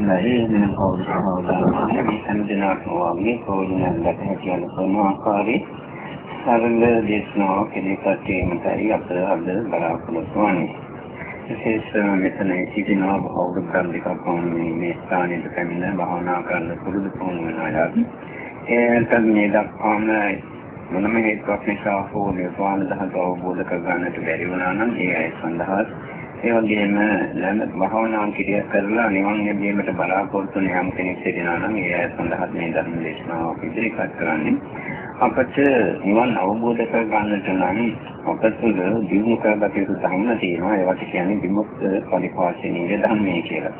නැරේ කවුරුහවදානේ මේ සම්දිනාත්ම වගේ කෝණයක් දැක කියන කොන ආකාරයේ සරල දේශනාවක් ඉදිරිපත් කිරීමටයි අප අද බලාපොරොත්තු වෙන්නේ. විශේෂ මෙතන සිටිනා බෞද්ධ ග්‍රන්ථිකක් වුණේ මේ ස්ථානයේ පැමිණ භාවනා කරන්න පුරුදු පුහුණු වෙන අය. ඒකට මේ දක්වාම මොනම හේතුවක් නිසා හෝ නිර්වාණ ධර්ම අවබෝධ කරගන්නට බැරි වුණා නම් ඒ අය සඳහා ඒ වගේම ළම භාවනා කිරිය කරලා නිවන් ලැබීමට බලාපොරොත්තු වෙන යම් කෙනෙක් සිටිනා නම් ඒ අය සඳහා මේ ධර්ම දේශනාව ඉදිරිපත් කරන්නේ අපට නිවන් අවබෝධ කර ගන්නට නම් අපට දිනු කරගත යුතු ධර්ම තියෙනවා ඒවට කියන්නේ විමුක්ත පරිපාලනීය ධර්මයේ කියලා.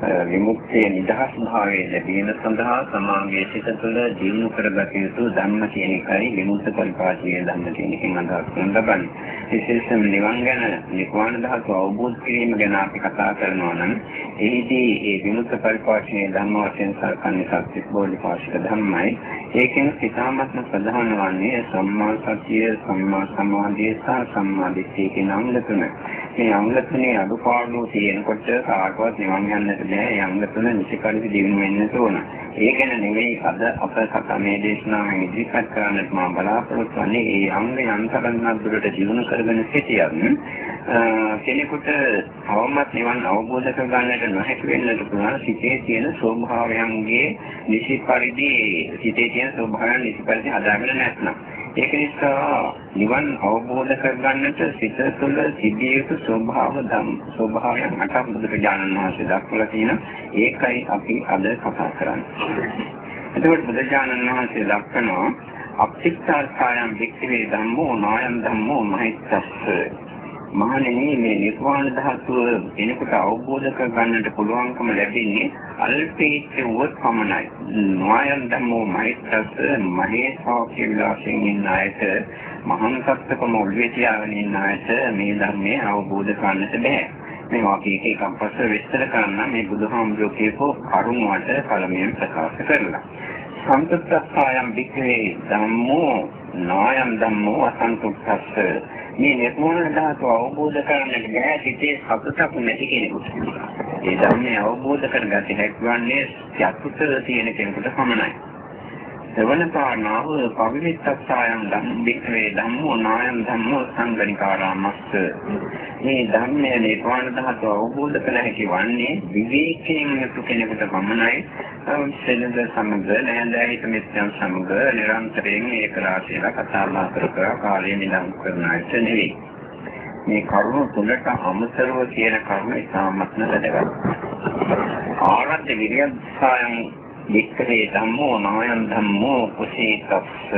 විමුක්තිය නිදහස් භාවයේ ලැබීම සඳහා සමාගයේ සිත තුළ ජීවු කරගත යුතු ධර්ම කියන එකයි විමුක්ත පරිපාලනීය ධර්ම කියන එකෙන් අදහස් කරන ලබන්නේ. විශේෂයෙන්ම නිවන් ගැන නිර්වාණ ධාතුව අවබෝධ කිරීම ගැන අපි කතා කරනවා නම් එහිදී ඒ විමුක්ත පරිපාලනීය ධර්ම වශයෙන් සල්කන්නේ සත්‍ය බෝධිපාශික ධර්මයි. ඒකෙන් සිතාමත්ම ප්‍රධාන වන්නේ සම්මා සතිය, සම්මා සමාධිය සහ සම්මා දිට්ඨිය කියන අංග තුන. මේ අංග තුනේ අඩුපාඩු තියෙනකොට කාටවත් නිවන් යන්නට බෑ. ඒ අංග තුන නිසිකල්ලි දිනු වෙන්න ඕන. ඒ ගැන නෙවෙයි අද අප කතා මේ දේශනාවෙන් ඉදිරිපත් කරන්නට මම බලාපොරොත්තු වෙන්නේ ඒ අංග යන්තරන් දුරට දිනු කරගෙන සිටියත් කෙනෙකුට අවමත් නිවන් අවබෝධ කරගන්නට නොහැකි වෙන්නට පුළුවන් සිතේ තියෙන ස්වභාවයන්ගේ නිසි පරිදි සිතේ තියෙන ස්වභාවයන් නිසි පරිදි හදාගෙන නැත්නම් ඒක නිසා නිවන් අවබෝධ කරගන්නට සිත තුළ තිබිය යුතු ස්වභාව ධම් ස්වභාවයන් අටක් බුදුරජාණන් වහන්සේ දක්වලා තියෙන ඒකයි අපි අද කතා කරන්නේ. එතකොට බුදුරජාණන් වහන්සේ දක්වනවා අප්තික්ෂායම් වික්ඛවේ ධම්මෝ නායම් ධම්මෝ මහිත්තස්ස මහණෙනි මේ නිර්වාණ ධාතුව කෙනෙකුට අවබෝධ කරගන්නට පුළුවන්කම ලැබෙන්නේ අල්පේච්ඡ වූ පමණයි. නොයන් ධම්මෝ මෛත්‍රස් මහේසාව කියලාසින් ඉන්න අයට මහාන සත්‍යකම ඔළුවේ තියාගෙන ඉන්න අයට මේ ධර්මයේ අවබෝධ කරන්නට බෑ. මේ වාක්‍ය එක එකක් පස්ස විස්තර කරන්න මේ බුදුහාමුදුරුවෝ කියපු කරුණ වලට පළමුවෙන් ප්‍රකාශ කරලා. සම්පත්තස්සායම් වික්‍රේ ධම්මෝ නායම් ධම්මෝ අසන්තුක්ඛස්ස මේ නිර්මාණ ධාතුව අවබෝධ කරගන්නට බැහැ සිටේ සතුටක් නැති කෙනෙකුට. ඒ ධර්මය අවබෝධ කරගන්න හැකිවන්නේ සතුට තියෙන කෙනෙකුට පමණයි. සවන කාරණාව පවිවිත්තස්සායන් ධම්මිකේ ධම්මෝ නායම් ධම්මෝ සංගණිකාරාමස්ස. මේ ධර්මයේ නිර්වාණ ධාතුව අවබෝධ කළ හැකි වන්නේ විවේකයෙන් යුතු කෙනෙකුට පමණයි. සෙනඟ සමග නැහැඳහිත මිත්‍යන් සමග නිරන්තරයෙන් ඒක රාශියලා කතා බහ කර කර කාලය නිලං කරන අයට නෙවෙයි. මේ කරුණු තුනට අමතරව කියන කරුණ ඉතාමත්ම වැදගත්. ආරද්ධ විරියසයන් වික්‍රේ ධම්මෝ නායන් ධම්මෝ කුසීතස්ස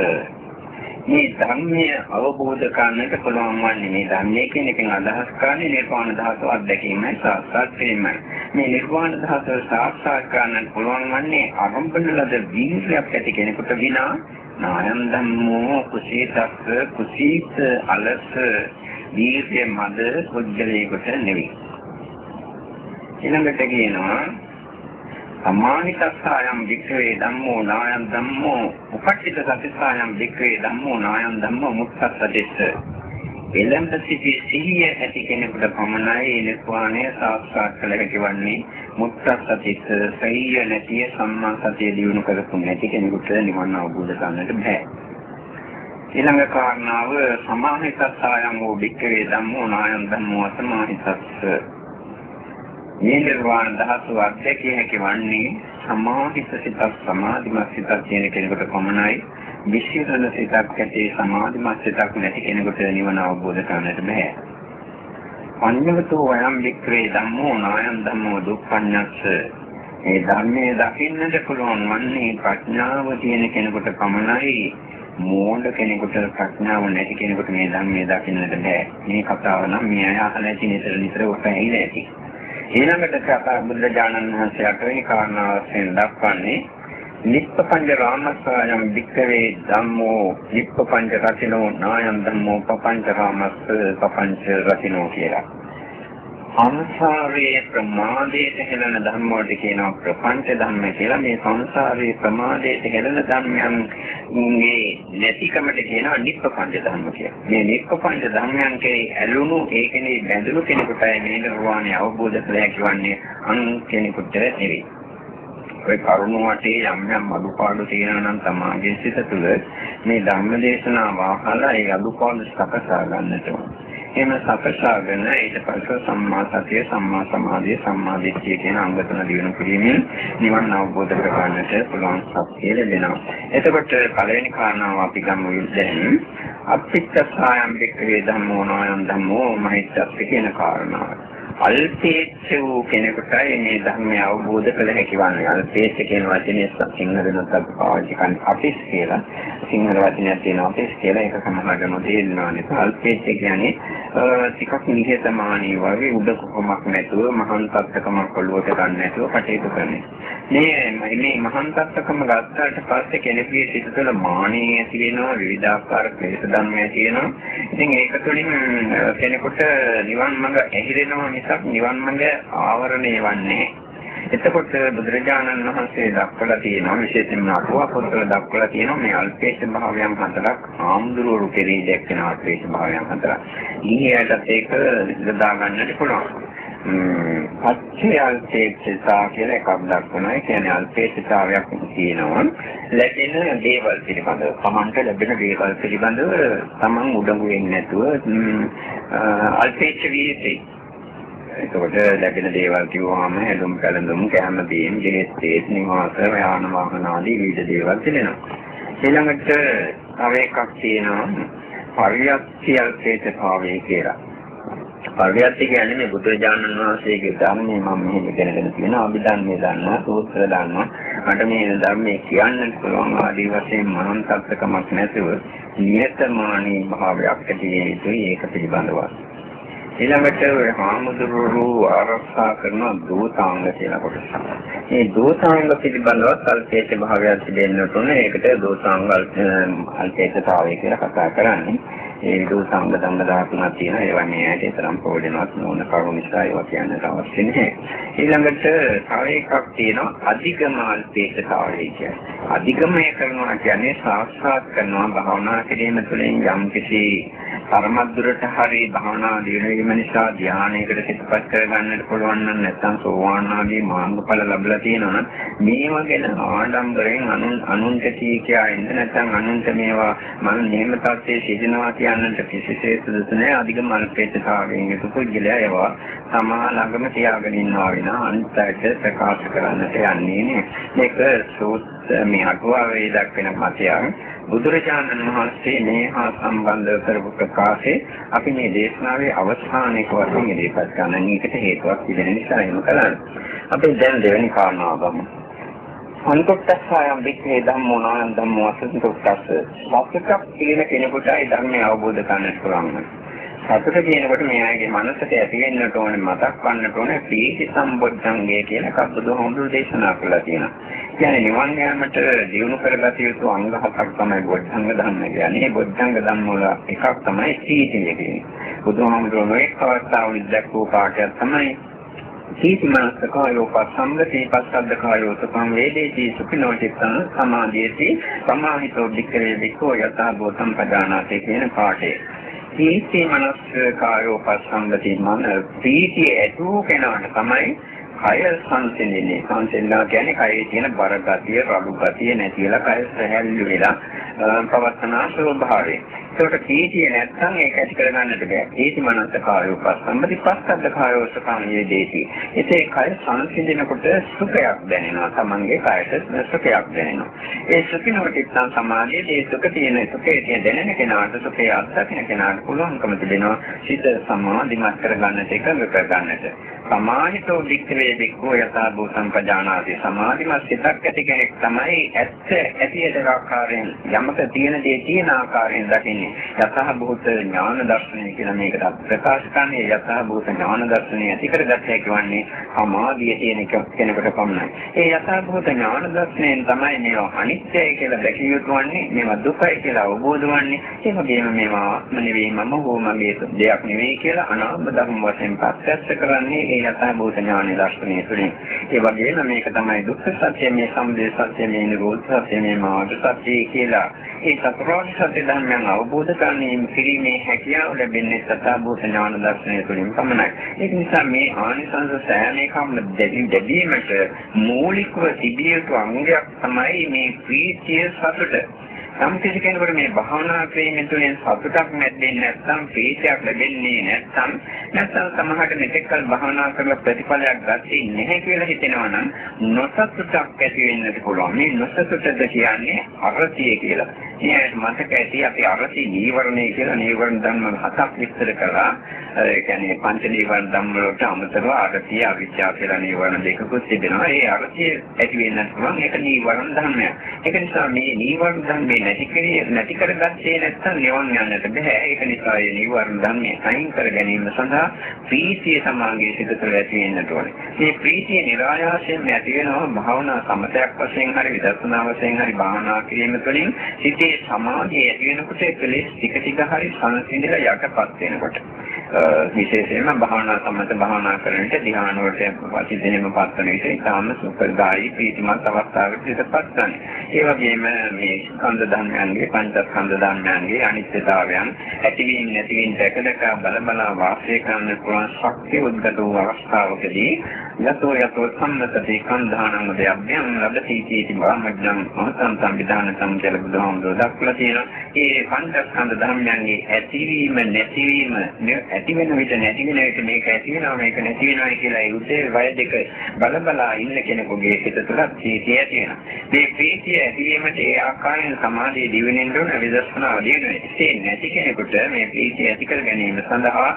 මේ ධර්මය අවබෝධ කරගන්නට පුළුවන් වන්නේ මේ ධර්මයේ කියන එකෙන් අදහස් කරන්නේ නිර්වාණ ධාතුව අත්දැකීමයි සාක්ෂාත් කිරීමයි. මේ නිර්වාණ ධාතුව සාක්ෂාත් කරගන්නට පුළුවන් වන්නේ අරම්භන ලද වීර්යයක් ඇති කෙනෙකුට විනා නායන් ධම්මෝ කුසීතස්ස කුසීත අලස වීර්ය මද පුද්ගලයෙකුට නෙවෙයි. ඊළඟට කියනවා සමානිතස්සායම් වික්‍රේ ධම්මෝ නායම් ධම්මෝ උපට්ඨිත සතිස්සායම් වික්‍රේ ධම්මෝ නායම් ධම්මෝ මුක්ඛස්සදෙස්ස එළඹ සිටි සිහිය ඇති කෙනෙකුට පමණයි නිර්වාණය සාක්ෂාත් කළ හැකි වන්නේ මුක්ඛස්සදෙස්ස සහිය නැතිය සම්මා සතිය දිනු කරපු නැති කෙනෙකුට නිවන් අවබෝධ කරන්නට බෑ. ඊළඟ කාරණාව සමාහිතස්සායම් වූ වික්‍රේ ධම්මෝ නායම් ධම්මෝ අසමාහිතස්ස. මේ නිර්වාණ ධාතුව අධ්‍යක්ෂ හැකි වන්නේ සමාහිත සිතක් සමාධිමත් සිතක් කියන කෙනෙකුට පමණයි විශ්ිතන සිතක් ඇති සමාධිමත් සිතක් නැති කෙනෙකුට නිවන අවබෝධ කරගන්නට බෑ. අඤ්ඤවතෝ වයම් වික්‍රේ ධම්මෝ නායම් ධම්මෝ දුක්ඛඤ්ඤස්ස මේ ධර්මයේ දකින්නට පුළුවන් වන්නේ ප්‍රඥාව තියෙන කෙනෙකුට පමණයි මෝඩ කෙනෙකුට ප්‍රඥාව නැති කෙනෙකුට මේ ධර්මයේ දකින්නට බෑ. මේ කතාව නම් මේ අය අහලා ඇති නිතර නිතර ඔක ඇහිලා ඇති. ඊළඟට කතා බුදුරජාණන් වහන්සේ අටවෙනි කාරණාව වශයෙන් දක්වන්නේ නිප්පපංච රාමස්සයම් වික්කවේ ධම්මෝ නිප්පපංච රතිනෝ නායම් ධම්මෝ පපංච රාමස්ස පපංච රතිනෝ කියලා. සංසාරයේ ප්‍රමාදයට හෙළන ධර්ම වලට කියනවා ප්‍රපංච ධර්ම කියලා. මේ සංසාරයේ ප්‍රමාදයට හෙළන ධර්මයන් මේ නැතිකමට කියනවා නිප්පංච ධර්ම කියලා. මේ නිප්පංච ධර්මයන් කෙරෙහි ඇලුණු ඒකනේ බැඳුණු කෙනෙකුටයි මේ නිර්වාණය අවබෝධ කළ හැකි වන්නේ අන් කෙනෙකුට නෙවෙයි. ඔය කරුණ වටේ යම් යම් අඩුපාඩු තියෙනවා නම් තමාගේ සිත තුළ මේ ධර්ම දේශනාව අහලා ඒ අඩුපාඩු සකසා ගන්නට ඕන. එහෙම සකසාගෙන ඊට පස්සේ සම්මා සතිය, සම්මා සමාධිය, සම්මා දිට්ඨිය කියන අංග තුන දිනු කිරීමෙන් නිවන් අවබෝධ කර ගන්නට පුළුවන් ශක්තිය ලැබෙනවා. එතකොට පළවෙනි කාරණාව අපි ගමු දැන් අපිච්චසායම් වික්‍රේ ධම්මෝ නොයම් ධම්මෝ මහිච්ඡත් කියන කාරණාව. අල්පේච්ඡ වූ කෙනෙකුටයි මේ ධර්මය අවබෝධ කළ හැකි වන්නේ. අල්පේච්ඡ කියන වචනේ සිංහලෙන්ත් අපි පාවිච්චි කරන්නේ අපිස් කියලා. සිංහල වචනයක් තියෙනවා අපිස් කියලා ඒක සමහරවිට නොතේරෙනවා නේද? අල්පේච්ඡ කියන්නේ ටිකක් නිහතමානී වගේ උඩ කොමක් නැතුව මහාන් තත්ත්වකමක් ඔළුවට ගන්න නැතුව කටයුතු කරන්නේ. මේ මේ මහාන් තත්ත්වකම ගත්තාට පස්සේ කෙනෙකුගේ සිත තුළ මානෙ ඇති වෙනවා විවිධාකාර ක්ලේශ ධර්ම ඇති වෙනවා. ඉතින් ඒක තුළින් කෙනෙකුට නිවන් මඟ ඇහිරෙනවා නිසා මිසක් නිවන් මඟ ආවරණය වන්නේ එතකොට බුදුරජාණන් වහන්සේ දක්වලා තියෙනවා විශේෂයෙන්ම අටුවා පොතවල දක්වලා තියෙනවා මේ අල්පේශ භාවයන් හතරක් ආම්දුරුවරු කෙරෙහි දැක්වෙන අල්පේශ භාවයන් හතරක්. ඊයටත් ඒක යොදා ගන්නට පුළුවන්. පච්චේ අල්පේක්ෂතා කියලා එකක් දක්වනවා. ඒ කියන්නේ අල්පේක්ෂතාවයක් තියෙනවා. ලැබෙන දේවල් පිළිබඳව, තමන්ට ලැබෙන දේවල් පිළිබඳව තමන් උඩඟු වෙන්නේ නැතුව අල්පේක්ෂ වියේදී එතකොට ලැබෙන දේවල් කිව්වම හැඳුම් කැලඳුම් කැම බීම් ජීවිතේ නිවාස යාන වාහන ආදී විවිධ දේවල් තිබෙනවා. ඊළඟට තව එකක් තියෙනවා පරියත්තියල්පේත භාවය කියලා. පරියත්ති කියන්නේ මේ බුදුරජාණන් වහන්සේගේ ධර්මයේ මම මෙහෙම දැනගෙන තියෙනවා අභිධර්මයේ දන්නවා සූත්‍ර දන්නවා මට මේ ධර්මයේ කියන්න පුළුවන් ආදී වශයෙන් මනෝන්තක්කමක් නැතුව නියතමානී භාවයක් තියෙන යුතුයි ඒක පිළිබඳව. ඊළඟට ඔය හාමුදුරුවෝ ආරක්ෂා කරන දූතාංග කියලා කොටසක්. මේ දූතාංග පිළිබඳව සල්පේත භාවයක් තිබෙන්නට ඕනේ. ඒකට දූතාංග අල්පේතතාවය කියලා කතා කරන්නේ. ඒ දූතාංග ධම්ම 13ක් තියෙනවා. ඒවා මේ ඇයිට තරම් ප්‍රයෝජනවත් නොවන කරුණු නිසා ඒවා කියන්නට අවශ්‍ය නැහැ. ඊළඟට තව එකක් තියෙනවා අධිගම අල්පේතතාවය කියන්නේ. අධිගමය කරනවා කියන්නේ සාක්ෂාත් කරනවා භාවනා කිරීම තුළින් යම්කිසි පරමද්දුරට හරි භාවනා දිනන වීම නිසා ධානයකට සිතපත් කරගන්නට පුළුවන් නම් නැත්නම් සෝවාන් ආදී මාර්ගඵල ලැබලා තියෙනවා නම් මේවා ගැන ආඩම්බරෙන් අනුන් අනුන්ට කීකියා ඉන්න නැත්නම් අනුන්ට මේවා මම නියම තත්ත්වයේ සිටිනවා කියන්නට කිසිසේත් සුදුසු නැහැ අධික මල්පේතතාවයෙන් යුතු පුද්ගලයා ඒවා තමා ළඟම තියාගෙන ඉන්නවා විනා අනිත්‍යයට ප්‍රකාශ කරන්නට යන්නේ නේ මේක සූත් මේ අටුවාවේ දක්වන මතයක් බුදුරජාණන් වහන්සේ මේ හා සම්බන්ධව කරපු ප්‍රකාශය අපි මේ දේශනාවේ අවසානයේ වශයෙන් ඉදිරිපත් කරන එකට හේතුවක් තිබෙන නිසා එහෙම කරන්නේ. අපි දැන් දෙවෙනි කාරණාව ගමු. අන්තොක්කස්සයම් වික්‍රේ ධම්මෝ නායම් ධම්මෝ අසන්තොක්කස්ස. සත්‍යයක් කියන කෙනෙකුටයි ධර්මය අවබෝධ කරගන්න පුළුවන්. සතුට කියනකොට මෙයාගේ මනසට ඇති වෙන්නට ඕනේ මතක් වන්නට ඕනේ පීති සම්බොද්ධංගය කියන කබ්බුදුහොඳු දේශනා කළා තියෙනවා. කියන්නේ නිවන් යාමට දිනු කරගත යුතු අංග හතක් තමයි බොද්ධංග ධර්ම කියන්නේ. බොද්ධංග ධර්ම වල එකක් තමයි පීතිය කියන්නේ. බුදුහාමුදුරුවෝ එක් අවස්ථාවක දැක්වූ පාඩයක් තමයි සීති මනස කායෝ පස්සම්ගති පස්සද්ද කායෝ සුඛං වේදේති සුඛිනෝ චිත්තං සමාධියති සමාහිතෝ වික්‍රේ විකෝ යථා භූතං පදානාති කියන පාඩේ. ප්‍රීති මනස් කායෝ පස්සංගති මන ප්‍රීතිය ඇතුව කෙනාට තමයි කය සංසිඳෙන්නේ. සංසිඳනවා කියන්නේ කයේ තියෙන බර ගතිය, රළු ගතිය නැතිලා කය සැහැල්ලු වෙලා පවත්නා ස්වභාවය. ඒකට කීතිය නැත්නම් ඒක ඇති කරගන්නට බෑ. කීති මනස කායෝ පස්සම්බති පස්සද්ද කායෝ සුඛං දේති. ඉතින් කය සංසිඳනකොට සුඛයක් දැනෙනවා. Tamange කයට සුඛයක් දැනෙනවා. ඒ සුඛිනකොට ඉස්සන් සමාධියේ ඒ සුඛ තියෙන සුඛේ තියෙන දැනෙන කෙනාට සුඛය අත්දකින්න කෙනාට පුළුවන්කම තිබෙනවා. සිත සමාධිමත් කරගන්නට එකඟ කරගන්නට. සමාහිතෝ වික්‍රේ වික්ඛෝ යථා භූතං පජානාති. සමාධිමත් සිතක් ඇති කෙනෙක් තමයි ඇත්ත ඇතියට ආකාරයෙන් යමක තියෙන දේ තියෙන ආකාරයෙන් දකින්නේ. යථා භූත ඥාන දර්ශනය කියලා මේකට ප්‍රකාශ කරන්නේ යථා භූත ඥාන දර්ශනය ඇති කරගත හැකි වන්නේ සමාධිය තියෙන කෙනෙකුට පමණයි. ඒ යථා භූත ඥාන දර්ශනයෙන් තමයි මේවා අනිත්‍යයි කියලා දැකිය යුතු වන්නේ, මේවා දුකයි කියලා අවබෝධ වන්නේ. ඒ වගේම මේවා ආත්ම නෙවෙයි මම හෝ මගේ දෙයක් නෙවෙයි කියලා අනාත්ම ධර්ම වශයෙන් ප්‍රත්‍යක්ෂ කරන්නේ ඒ යථා භූත ඥාන දර්ශනය තුළින්. ඒ වගේම මේක තමයි දුක්ඛ සත්‍ය, මේ සමුදය සත්‍ය, මේ නිරෝධ සත්‍ය, මේ මාර්ග සත්‍ය කියලා. ඒ චතුරාර්ය සත්‍ය ධර්මයන් අවබෝධ අවබෝධ කරගැනීම කිරීමේ හැකියාව ලැබෙන්නේ සත්‍යබෝධ ඥාන දර්ශනය තුළින් පමණයි. ඒක නිසා මේ ආනිසංස සෑම මේකම දෙවීමට මූලිකව තිබිය යුතු අංගයක් තමයි මේ ප්‍රීතිය සතුට. යම් කිසි කෙනෙකුට මේ භාවනා ක්‍රීමෙන් තුළින් සතුටක් ලැබෙන්නේ නැත්නම් ප්‍රීතියක් ලැබෙන්නේ නැත්නම් නැත්නම් සමහරට මෙතෙක්කල් භාවනා කරලා ප්‍රතිඵලයක් ගත්තේ නැහැ කියලා හිතෙනවා නම් නොසතුටක් ඇති වෙන්නත් පුළුවන්. මේ නොසතුටද කියන්නේ අරතිය කියලා. මේ මතක ඇති අපි අරති නීවරණය කියලා නීවරණ ධර්ම හතක් විස්තර කළා. ඒ කියන්නේ පංච නීවරණ ධර්ම වලට අමතරව අරතිය අවිචා කියලා නීවරණ දෙකකුත් තිබෙනවා. ඒ අරතිය ඇති වෙන්නත් පුළුවන්. ඒක නීවරණ ධර්මයක්. ඒක නිසා මේ නීවරණ ධර්මේ නැති කරිය නැති කරගත්තේ නැත්නම් නිවන් යන්නට බෑ. ඒක නිසා මේ නිවර්ණ ධර්මයේ අයින් කර ගැනීම සඳහා ප්‍රීතිය සමාගයේ සිට තුළ ඇති වෙන්නට ඕනේ. මේ ප්‍රීතිය નિરાයාසයෙන් ඇති වෙනවා භාවනා සමතයක් වශයෙන් හරි විදර්ශනා වශයෙන් හරි භාවනා කිරීම තුළින් සිතේ සමාධිය ඇති වෙනකොට කෙලෙස් ටික ටික හරි සංසිඳලා යටපත් වෙනකොට. විශේෂයෙන්ම භාවනා සම්මත භාවනා කරන විට ධ්‍යාන වලට වශයෙන් පත්වන විට ඉතාම සුඛදායි ප්‍රීතිමත් අවස්ථාවකට ඉඳපත් ගන්න. ඒ වගේම මේ ස්කන්ධ ධර්මයන්ගේ පංචස්කන්ධ ධර්මයන්ගේ අනිත්‍යතාවයන් ඇතිවීම නැතිවීම දැක දැක බල බල වාසය කරන්න පුළුවන් ශක්තිය උද්ගත වූ අවස්ථාවකදී යතෝ යතෝ සම්මතති කන්ධානං දෙයබ්බයන් ලබති තීති බ්‍රහ්මඥං මහතං සම්විධානතං කියලා බුදුහාමුදුරුවෝ දක්වලා තියෙනවා. මේ පංචස්කන්ධ ධර්මයන්ගේ ඇතිවීම නැතිවීම ඇති වෙන විට නැති වෙන විට මේක ඇති වෙනවා මේක නැති වෙනවා කියලා ඒ උදේ වය දෙක බල බලා ඉන්න කෙනෙකුගේ හිත තුළ ප්‍රීතිය ඇති වෙනවා. මේ ප්‍රීතිය ඇතිවීමට ඒ ආකාරයෙන් සමාධිය දිවෙනෙන්න ඕන විදර්ශනාව දිවෙනවා. ඒ නැති කෙනෙකුට මේ ප්‍රීතිය ඇති කර ගැනීම සඳහා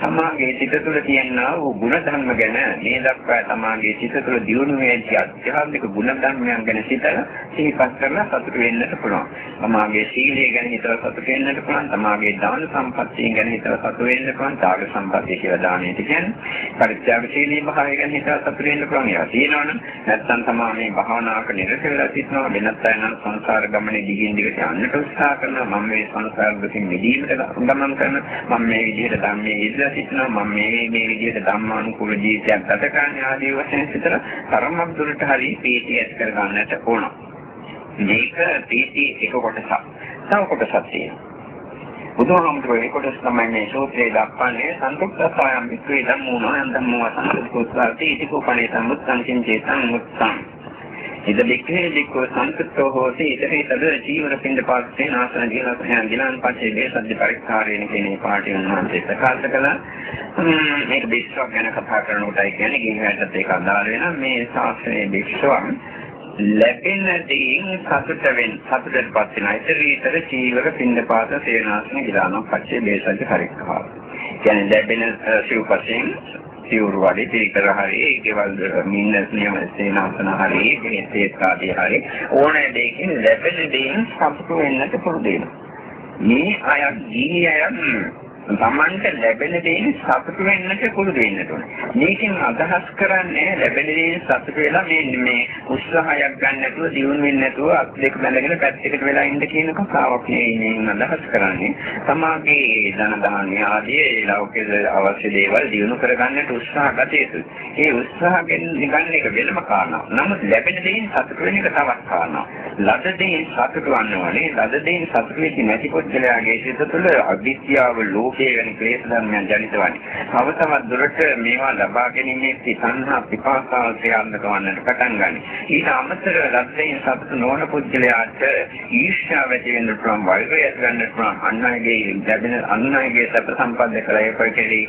සමාගයේ සිත තුළ තියෙනා වූ ගුණ ධර්ම ගැන මේ දක්වා සමාගයේ සිත තුළ දියුණු වෙච්ච අධ්‍යාත්මික ගුණ ධර්මයන් ගැන සිතලා සිහිපත් කරලා සතුට වෙන්නට පුළුවන්. සමාගයේ සීලය ගැන හිතලා සතුට වෙන්නට පුළුවන්. සමාගයේ දාන සම්පත්තිය ගැන හිතලා සතුට වෙන්න පුළුවන්. ත්‍යාග සම්පත්තිය කියලා දානෙට කියන්නේ. පරිත්‍යාග සීලී භාවය ගැන හිතලා සතුට වෙන්න පුළුවන්. ඒවා තියෙනවනම් නැත්නම් තමයි මේ භාවනාවක නිරතලා සිටිනවා. වෙනත් අය නම් සංසාර ගමනේ දිගින් දිගට යන්නට උත්සාහ කරනවා. මම මේ සංසාර දුකින් මිදීමට ගමන් කරනවා. මම මේ විදිහට ධම්මයේ ඉඳලා සිටිනවා මම මේ මේ විදිහට ධම්මානුකූල ජීවිතයක් ගත කරන්න ආදී වශයෙන් සිතන තරමක් දුරට හරි පීටි ඇති කර ගන්නට ඕන. මේක පීටි එක කොටසක්. තව කොටසක් තියෙනවා. බුදුහාමුදුරුවෝ ඒ කොටස තමයි මේ සූත්‍රයේ දක්වන්නේ සන්තුක්තසයම් වික්‍රේ ධම්මෝ නයන් ධම්මෝ සම්පූර්ණයි ඉති කෝපණේ සම්මුත්තං චින්තේතං මුත්තං ඉද බික්ඛේ බික්ඛෝ සංකතෝ හෝති. ඉතරේ තද ජීවන පින්ඩ පාස්සේ නාසන ජීවන හැන් දිනන් පස්සේ මේ සද්ද පරික්කාරයෙන් කියන පාඩේ උන්වහන්සේ ප්‍රකාශ කළා. මේක බික්ෂුවක් ගැන කතා කරනකොටයි කියන්නේ ගිහිහැටත් ඒක අදාළ වෙන මේ ශාස්ත්‍රයේ බික්ෂුවන් ලැබෙන දේෙන් සතුට වෙන සතුටටපත් වෙන ඉතරීතර ජීවක පින්ඩ පාත සේනාසන ගිලාන පස්සේ මේ සද්ද පරික්කාර කියන්නේ ලැබෙන සිව්පසෙන් සිවුරු වගේ පිළිකර හරි ඒකවල මින්න නියම සේනාසන හරි ඒත් ආදී හරි ඕනෑ දෙයකින් ලැබෙන දේෙන් සතුටු වෙන්නට පුරුදු වෙනවා. මේ අය ගිහි අය තමන්ට ලැබෙන දේෙන් සතුටු වෙන්නට පුරුදු වෙන්න ඕනේ. මේකෙන් අදහස් කරන්නේ ලැබෙන දේෙන් සතුටු වෙලා මේ මේ උත්සාහයක් ගන්න නැතුව දියුණු වෙන්නේ නැතුව අත් දෙක බැඳගෙන පැත්තකට වෙලා ඉන්න කියන කතාවක් නෙවෙයි අදහස් කරන්නේ. තමාගේ ධන දාන්‍ය ආදී ලෞකික අවශ්‍ය දේවල් දියුණු කරගන්නට උත්සාහ ගත යුතුයි. ඒ උත්සාහ ගන්න එක වෙනම කාරණාවක්. නමුත් ලැබෙන දේෙන් සතුටු වෙන එක තවත් කාරණාවක්. ලද දේෙන් සතුටු වන්නවනේ ලද දේෙන් සතුටු වෙච්ච නැති පුද්ගලයාගේ සිත තුළ අවිද්‍යාව ලෝක ඒ වැනි ක්ලේශ ධර්මයන් ජනිත වන්නේ. තව තවත් දුරට මේවා ලබා ගැනීමේ සිතන්හා පිපාසාව ක්‍රියාත්මක වන්නට පටන් ගන්නවා. ඊට අමතරව ලද්දෙන් සතුට නොවන පුද්ගලයාට ඊර්ෂ්‍යාව ඇති වෙන්න පුළුවන්, වෛරය ඇති වෙන්න පුළුවන්, අන් අයගේ ලැබෙන අන් අයගේ සැප සම්පන්න කළ ඒ පරිදි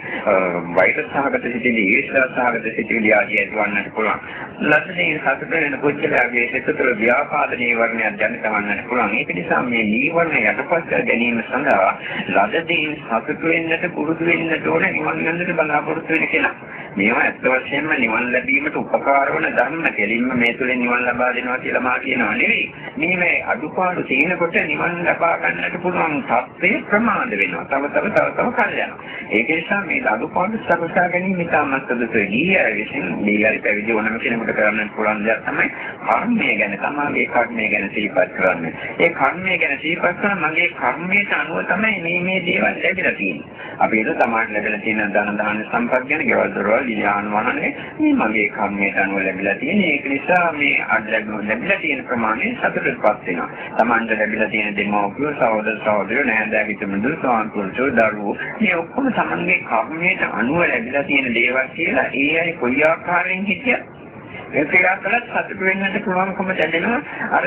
වෛර සහගත සිටිලි, ඊර්ෂ්‍යා සහගත සිටිලි ආදී ඇති වන්නට පුළුවන්. ලද්දෙන් සතුට වෙන පුද්ගලයාගේ සිත තුළ ව්‍යාපාද නීවරණයක් ජනිත වන්නට පුළුවන්. ඒක නිසා මේ නීවරණ යටපත් කර ගැනීම සඳහා ලද්දෙන් සතුට වෙන්නට පුරුදු වෙන්නට ඕන නිවන් යන්නට බලාපොරොත්තු වෙන කෙනා. මේවා ඇත්ත වශයෙන්ම නිවන් ලැබීමට උපකාර වන ධර්ම කෙලින්ම මේ තුලින් නිවන් ලබා දෙනවා කියලා මා කියනවා නෙවෙයි. මේ මේ අඩුපාඩු තියෙනකොට නිවන් ලබා ගන්නට පුළුවන් තත්ත්වය ප්‍රමාද වෙනවා. තව තව තව තව කල් යනවා. ඒක නිසා මේ අඩුපාඩු සකසා ගැනීම ඉතාමත් සුදුසුයි. ගියර විසින් ගියරි පැවිදි වුණම කෙනෙකුට කරන්න පුළුවන් දෙයක් තමයි කර්මය ගැන තමගේ කර්මය ගැන සිහිපත් කරන්න. ඒ කර්මය ගැන සිහිපත් කරන මගේ කර්මයට අනුව තමයි මේ මේ දේවල් ලැබිලා තියෙන්නේ. අපි ඒක තමයි ලැබෙන තියෙන ධන දාන සම්පත් ගැන ගෙවල් දොරවල් දේවල් විඥාන වහනේ මේ මගේ කර්මයට අනුව ලැබිලා තියෙන. ඒක නිසා මේ අඩලගු ලැබිලා තියෙන ප්‍රමාණය සතුටටපත් වෙනවා. Tamanට ලැබිලා තියෙන දෙමෝපියෝ, සහෝදර සහෝදරයෝ, නැහැදෑ හිතමුදු, සාන්තුල්චෝ, දරුවෝ මේ ඔක්කොම තමන්ගේ කර්මයට අනුව ලැබිලා තියෙන දේවල් කියලා ඒ අය කොයි ආකාරයෙන් හිටියත් ඒ ක්‍රියා කළත් සතුට වෙන්නට පුළුවන්කම දැනෙනවා අර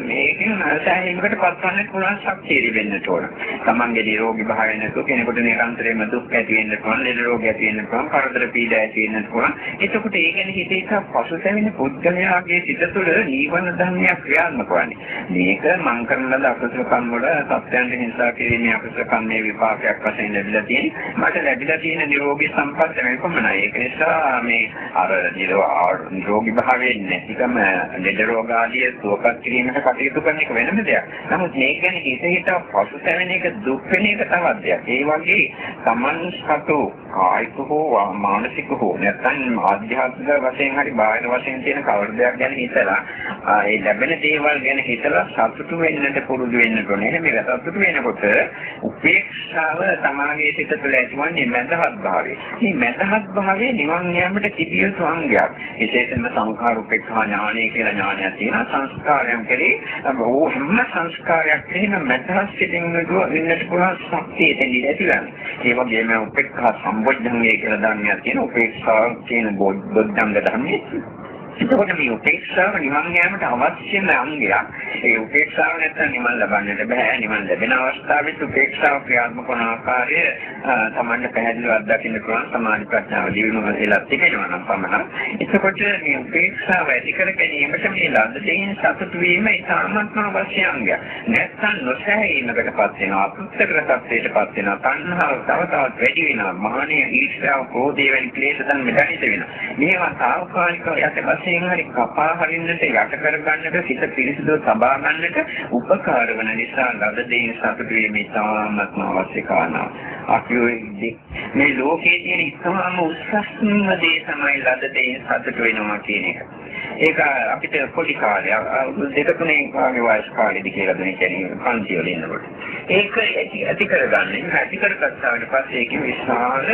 මේකෙන් සෑහීමකට පත්වන්න පුළුවන් ශක්තිය ලැබෙන්නට ඕන. Tamange නිරෝගී භාවය නැතුව කෙනෙකුට නිරන්තරයෙන්ම දුක් ඇති වෙන්න පුළුවන්, ලෙඩ රෝග ඇති වෙන්න පුළුවන්, කරදර පීඩා ඇති වෙන්න පුළුවන්. එතකොට ඒ ගැන හිතේ පසුතැවෙන පුද්ගලයාගේ සිත තුළ නීවරණ ධර්මයක් ක්‍රියාත්මක වන්නේ. මේක මං කරන ලද අකුසල කර්ම වල සත්‍යයන්ට හිංසා කිරීමේ අකුසල කර්මයේ විපාකයක් වශයෙන් ලැබිලා තියෙන්නේ. මට ලැබිලා තියෙන නිරෝගී සම්පත් මේකමයි. ඒක නිසා මේ අර නිරෝගී රෝගී භාවයෙන් නැතිකම ලෙඩ රෝග ආදී සුවපත් කිරීමට කටයුතු කරන එක වෙනම දෙයක්. නමුත් මේක ගැන හිත හිත පසුතැවෙන එක දුක් වෙන එක තවත් දෙයක්. ඒ වගේ Taman සතු කායික හෝ මානසික හෝ නැත්නම් ආධ්‍යාත්මික වශයෙන් හරි බාහිර වශයෙන් තියෙන කවර දෙයක් ගැන හිතලා ඒ ලැබෙන දේවල් ගැන හිතලා සතුටු වෙන්නට පුරුදු වෙන්න ඕනේ. මේක සතුටු වෙනකොට උපේක්ෂාව තමාගේ සිත තුළ ඇතිවන්නේ මඳහත් භාවය. මේ මඳහත් භාවය නිවන් යාමට තිබිය යුතු අංගයක්. විශේෂයෙන්ම සංඛාර උපේක්ෂා ඥානය කියලා ඥානයක් තියෙනවා. සංස්කාරයන් කෙරේ ඕ හැම සංස්කාරයක් කෙරෙහිම මැදහස් සිටින් ඉන්නට පුළුවන් ශක්තිය දෙන්නේ ඇතිවන්නේ. ඒ වගේම උපේක්ෂා සම්බොධ්ධංගය කියලා ධර්මයක් තියෙනවා. උපේක්ෂා කියන බොද්ධංග ධර්මයේ එතකොට මේ උපේක්ෂාව නිවන් යාමට අවශ්‍යම අංගයක්. ඒ උපේක්ෂාව නැත්නම් නිවන් ලබන්නට බෑ. නිවන් ලැබෙන අවස්ථාවෙත් උපේක්ෂාව ක්‍රියාත්මක වන ආකාරය තමන්ට පැහැදිලිව අත්දකින්න පුළුවන් සමාධි ප්‍රඥාව දිනු වෙලා තිබෙනවා නම් පමණක්. එතකොට මේ උපේක්ෂාව ඇති කර ගැනීමට මේ ලද්ද දෙයින් සතුටු වීම ඉතාමත්ම අවශ්‍ය අංගයක්. නැත්නම් නොසැහැීමකටපත් වෙනවා. අපෘත්තකටපත් වෙනවා. තණ්හාව තව තවත් වැඩි වෙනවා. මානෙ ඊර්ෂ්‍යාව, ක්‍රෝධය වැනි ක්ලේශ ධර්ම දැනිට වෙනවා. මේවා తాවකාලිකව යටපත් වශයෙන් හරි කපා හරින්නට යට කරගන්නට සිත පිරිසිදු තබා ගන්නට උපකාර වන නිසා ලද දේන සතුට වීම ඉතාමත්ම අවශ්‍ය කාරණා. අපි මේ ලෝකයේ තියෙන ඉතාම උස්සස්ම දේ තමයි ලද දේන සතුට වෙනවා කියන එක. ඒක අපිට පොඩි කාලේ දෙක තුනේ වගේ වයස් කාලේදී කියලා දුන්නේ කියන්නේ පන්ති වල ඉන්නකොට. ඒක ඇති කරගන්න. ඇති කරගත්තාට පස්සේ ඒකේ විශාල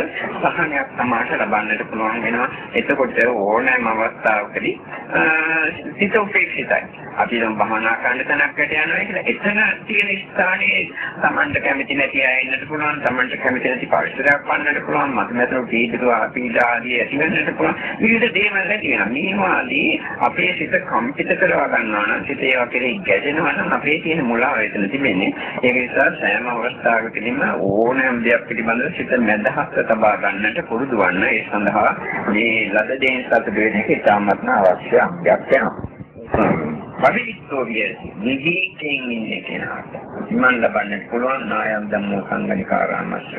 සහනයක් තමයි ලබන්නට පුළුවන් වෙනවා. එතකොට ඕනෑම අවස්ථාවකදී සිත උපේක්ෂිතයි. අපි නම් භවනා කරන්න තැනකට යනවා කියලා එතන තියෙන ස්ථානයේ Tamanට කැමති නැති අය ඉන්නට පුළුවන්. Tamanට කැමති නැති පරිසරයක් වන්නට පුළුවන්. මත මෙතන පීඩිතව පීඩා ආදී ඇති වෙන්නට පුළුවන්. විවිධ දේවල් ඇති වෙනවා. මේවාදී අපේ සිත කම්පිත කරවා ගන්නවා නම් සිත ඒවා කෙරෙහි ගැටෙනවා නම් අපේ තියෙන මුලාව එතන තිබෙන්නේ. ඒක නිසා සෑම අවස්ථාවකදීම ඕනෑම දෙයක් පිළිබඳව සිත මැදහත් තබා ගන්නට පුරුදු වන්න. ඒ සඳහා මේ ලද දේන් සතුට වෙන එක ඉතාමත් අවශ්‍ය අංගයක් වෙනවා. පරිවිස්සෝ වියසි නිදීකෙන් ඉන්නේ කෙනාට මන් ලබන්නට පුළුවන් නායම් ධම්මෝ සංගණිකාරාමස්ස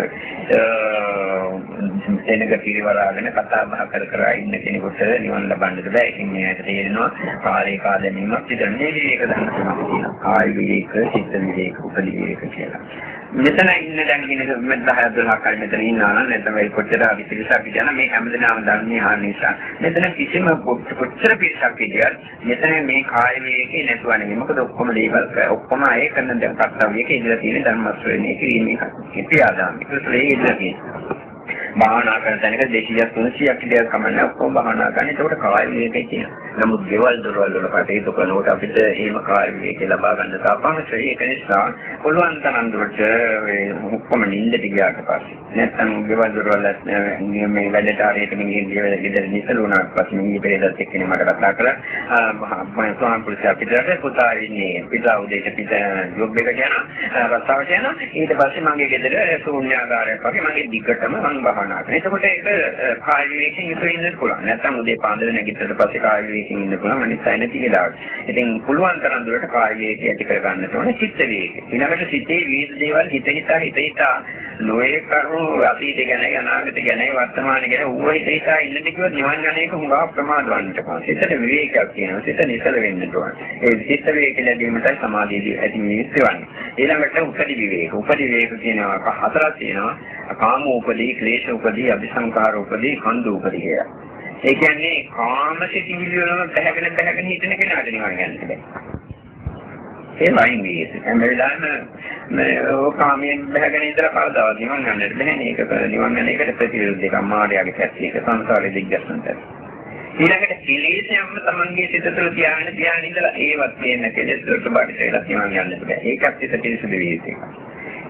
එනක පිරිවරාගෙන කතා බහ කර කර ඉන්න කෙනෙකුට නිවන් ලබන්නට බෑ. ඉතින් මේකට තේරෙනවා කාලේ කාලෙමින්ම පිටර මේ විවේක ධර්ම තුනක් තියෙනවා. කාය විවේක චිත්ත විවේක උපදි විවේක කියලා. මෙතන ඉන්න දැන් කෙනෙක් 10 12ක් අය මෙතන ඉන්නවා නම් නැත්නම් ඒ කොච්චර පිරිසක් කියන මේ හැමදෙනාම දන්නේ ආ නිසා. මෙතන කිසිම කොච්චර පිරිසක් කියත් මෙතන මේ කාය වේගයේ නැතුව නෙමෙයි. මොකද ඔක්කොම දේවල් ඔක්කොම ඒ කරන දැන් කර්තව්‍යයක ඉඳලා තියෙන ධර්ම ශ්‍රේණිය කිරීමේ ක්‍රියාදාමයක. ඒ ඉඳලා තියෙනවා. භාවනා කරන තැනක 200ක් 300ක් කියලා කමන්නේ ඔක්කොම භාවනා කරන. ඒකට කාය විවේකයි කියනවා. නමුත් ගෙවල් දොරවල් වල කටයුතු කරනකොට අපිට එහෙම කාය විවේකේ ලබා ගන්න තාපහසුයි. ඒක නිසා පුළුවන් තරම් දුරට ඔක්කොම නිින්දට ගියාට පස්සේ නැත්නම් ගෙවල් දොරවල් මේ වැඩට ආරයට මිනිහ ගෙවල් ගෙදර නිසලුණාට පස්සේ මිනිහ පෙරේදත් එක්කනේ මට කතා කළා. මම ස්වාම පුරුෂයා අපිට පුතා ඉන්නේ පිටා උදේට පිට ජොබ් එකට යනවා. රස්සාවට යනවා. ඊට පස්සේ මගේ ගෙදර ශූන්‍යාකාරයක් වගේ මගේ දිගටම මම භාවනා කරනවා. එතකොට ඒක කාය විවේකයෙන් යුතුව ඉන්න පුළුවන්. නැත්නම් උදේ පාන්දර නැගිටිට පස්සේ කාය විවේකයෙන් ඉන්න පුළුවන්. අනිත් අය නැති වෙලාවට. ඉතින් පුළුවන් තරම් දුරට කාය විවේකය ඇති කර ගන්න ඕනේ චිත්ත විවේකය. ඊළඟට සිතේ විවිධ දේවල් හිත හිතා හිත හිතා නොයේ කරුණු අතීත ගැන අනාගත ගැන වර්තමාන ගැන ඌව හිත හිතා ඉන්නට කිව්වොත් නිවන් යන එක හුඟා ප්‍රමාද වන්නට පුළුවන්. සිතට විවේකයක් තියෙනවා. සිත නිසල වෙන්න ඕන. ඒ සිත විවේක ලැබීමට සමාධියදී ඇති මිනිස්සු වන්නේ. ඊළඟට උපදි විවේක. උපදි විවේක කියනවා හතරක් තියෙනවා. කාම උපදී, ක්ලේශ උපදී, අபிසංකාර උපදී, කන්ද උපදී කියලා. ඒ කියන්නේ කාම සිතිවිලි වලම බැහැගෙන බැහැගෙන හිතන කෙනාට නිවන් යන්න බෑ. ඒ වයින් වියස. හැම වෙලාවෙම මේ ඕකාමයෙන් බහගෙන ඉඳලා කවදාවත් නිවන් ගන්නට බැහැ. ඒක නිවන් යන එකට ප්‍රතිවිරුද්ධ එකක් මායාවේ පැත්තේ ඒක සංසාරයේ දිග්ගස්සන්ට. ඊළඟට කිලේශයක්ම තමන්ගේ සිත තුළ තියාගෙන තියාගෙන ඉඳලා ඒවත් වෙන කෙලෙස් වලට බාධා වෙලා නිවන් යන්නට බෑ. ඒකත් සිත පිරිසුදු විය යුතුයි.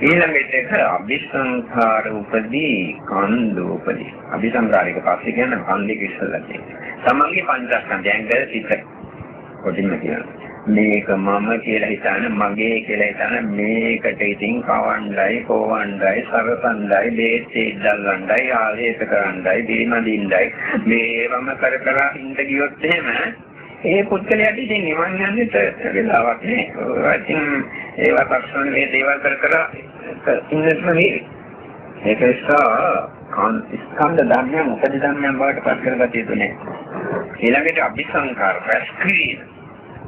ඊළඟට එක අபிසංඛාර උපදී කන්ද උපදී. අபிසංඛාරික පස්සේ කියන්නේ කන්දේ ඉස්සලා තියෙනවා තමන්ගේ පංචස්කන්ධයන් ගැන සිත කොටින්ම කියනවා. මේක මම කියලා හිතන මගේ කියලා හිතන මේකට ඉතින් කවණ්ඩයි කොවණ්ඩයි සරසණ්ඩයි දේශේ දල්වණ්ඩයි ආලේප කරණ්ඩයි දීමදින්ඩයි මේවම කර කර ඉඳ ගියොත් එහෙම ඒ පුද්ගලයාට ඉතින් නිවන් යන්නට වෙලාවක් නෑ. ඉතින් ඒවා පක්ෂණ මේ දේවල් කර කර ඉන්නත් නෙවෙයි. ඒක නිසා කාන් ස්කන්ධ ධර්මයන් උපද ධර්මයන් බවට පත් කරගත යුතු නෑ. ඊළඟට අபிසංකාර රැස් කිරීම.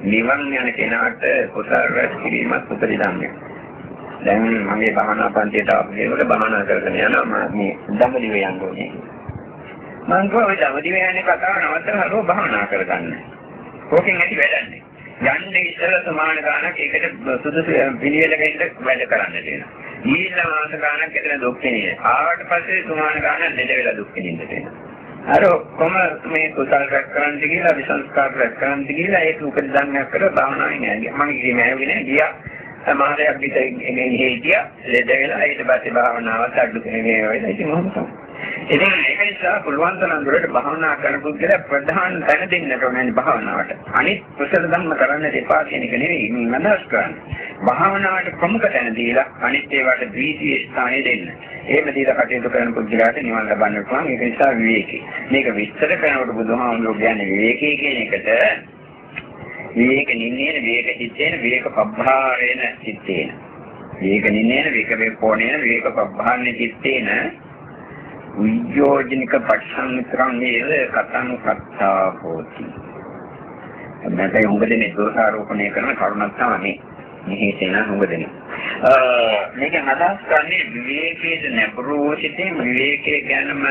නිවන් යන කෙනාට කුසල රැස් කිරීමත් උපද ධර්මයක්. දැන් මගේ භාවනා පන්තියට ආපුවේකට භාවනා කරගෙන යනවා මේ දඹදිව යන්න ඕනේ. මම කිව්වා ඔය දඹදිව යන්නේ කතාව නවත්තලා හරව භාවනා කරගන්න. ඕකෙන් ඇති වැඩන්නේ. යන්නේ ඉස්සෙල්ලා සමාන ගානක් ඒකට සුදුසු පිළිවෙලකින් වැඩ කරන්න තියෙනවා. ඊළඟ මාස ගානක් එතන දුක් කෙනිය. ආවට පස්සේ සමාන ගානක් දෙද වෙලා දුක් කෙනින්න තියෙනවා. අර කොම මේ කුසල් රැක් කරන්න කියලා විසංස්කාර රැක් කරන්න කියලා ඒක උපදන්නක් කරලා භාවනාවෙන් නෑ. මම ඉතින් නෑ වෙන්නේ ගියා. සමාහයක් පිට එන්නේ හිටියා. ලෙඩ වෙලා ඊට පස්සේ භාවනාවත් අඩු කෙනේ වෙලා ඉතින් මොහොම තමයි. ඉතින් ඒක නිසා පුළුවන් තරම් දුරට භාවනා කරන පුද්ගලයා ප්‍රධාන තැන දෙන්නට ඕනේ භාවනාවට. අනිත් කුසල ධර්ම කරන්න දෙපා කියන එක නෙවෙයි මම අදහස් කරන්නේ. භාවනාවට ප්‍රමුඛ තැන දීලා අනිත් ඒවාට ද්විතීය ස්ථානය දෙන්න. එහෙම දීලා කටයුතු කරන පුද්ගලයාට නිවන් ලබන්න පුළුවන්. ඒක නිසා විවේකී. මේක විස්තර කරනකොට බුදුහාමුදුරුවෝ කියන්නේ විවේකී කියන එකට විවේක නින්නේන විවේක චිත්තේන විවේක පබ්බාරේන චිත්තේන. විවේක නින්නේන විවේක වේපෝණේන විවේක පබ්බාරේන චිත්තේන වියෝජනික පටිසංතරං නේද කතං කත්තා හෝති. නැත්නම් උඹ දෙනේ දෝෂාරෝපණය කරන කරුණක් තමයි මෙහි තේන උඹ දෙනේ. මේක අදහස් කරන්නේ විවේකයේ නැඹුරු සිටින් විවේකයේ ගැනම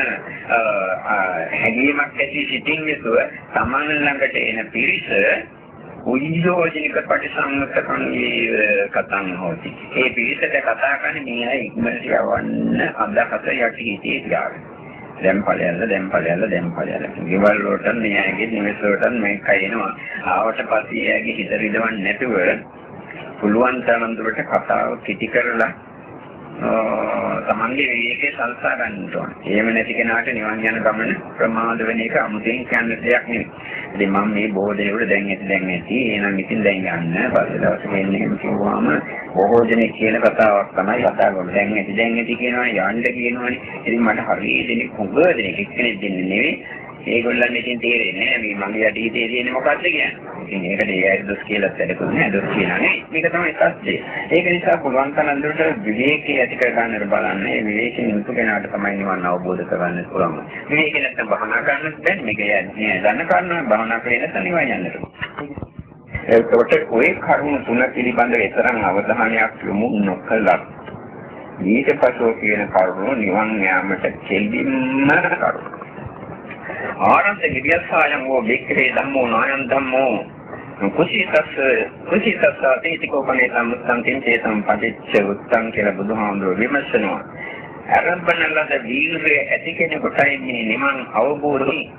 හැඟීමක් ඇති සිටින් යුතුව සමාන ළඟට එන පිරිස උද්‍යෝජනික පටිසංගතකන්ගේ කතන් හොති. ඒ පිළිසෙට කතා කරන්නේ මේ අය ඉක්මනට යවන්න අදහස යටි හිතේ තියාගෙන. දැන් ඵලයල්ල දැන් ඵලයල්ල දැන් ඵලයල්ල. ගෙවල් වලට මේ අයගේ නිවෙස් වලට මේ කයිනවා. ආවට පස්සේ එයාගේ හිත රිදවන්නේ නැතුව පුළුවන් තරම් දුරට කතාව කිටි කරලා තමන්ගේ විවේකයේ සල්සා ගන්න ඕනේ. එහෙම නැති කෙනාට නිවන් යන ගමන ප්‍රමාද වෙන එක අමුතෙන් කියන්න දෙයක් නෙවෙයි. ඉතින් මම මේ බොහෝ දේවල් දැන් ඇති දැන් ඇති. එහෙනම් ඉතින් දැන් යන්න. පස්සේ දවසක එන්නේ එහෙම කිව්වම බොහෝ දෙනෙක් කියන කතාවක් තමයි කතා කරන්නේ. දැන් ඇති දැන් ඇති කියනවා යන්න කියනවනේ. ඉතින් මට හරිය දෙනෙක් හොඟ දෙනෙක් එක්කෙනෙක් දෙන්නේ නෙවෙයි. ඒගොල්ලන් ඉතින් තේරෙන්නේ නැහැ මේ මගේ යටිහිතේ තියෙන මොකක්ද කියන්නේ. ඉතින් ඒකට ඒ අය දොස් කියලා වැඩකුත් නැහැ දොස් කියනවා නේ. මේක තමයි සත්‍යය. ඒක නිසා පුළුවන් තරම් දුරට විවේකී ඇති කර ගන්නට බලන්න. මේ විවේකයෙන් යුතු කෙනාට තමයි නිවන් අවබෝධ කරගන්න පුළුවන්. විවේකී නැත්නම් භවනා කරන්නත් බැහැ. මේක යන්නේ දන්න කාරණා භවනා කරේ නැත්නම් නිවන් යන්නට එතකොට ওই කරුණු තුන පිළිබඳව තරම් අවධානයක් යොමු නොකළත් ඊට පස්ව කියන කරුණු නිවන් යාමට කෙලින්ම කරුණු. ආනන්ද ගිරියස්සයන් වූ වික්‍රේ ධම්මෝ නායන් ධම්මෝ කුසීතස් කුසීතස් අතීතිකෝපනේ සම්මුත්තං චේතම් පටිච්ච උත්තං කියලා බුදුහාමුදුරුවෝ විමර්ශනවා. ආරම්භන ලද වීර්ය ඇති කෙනෙකුටයි මේ නිවන් අවබෝධයි.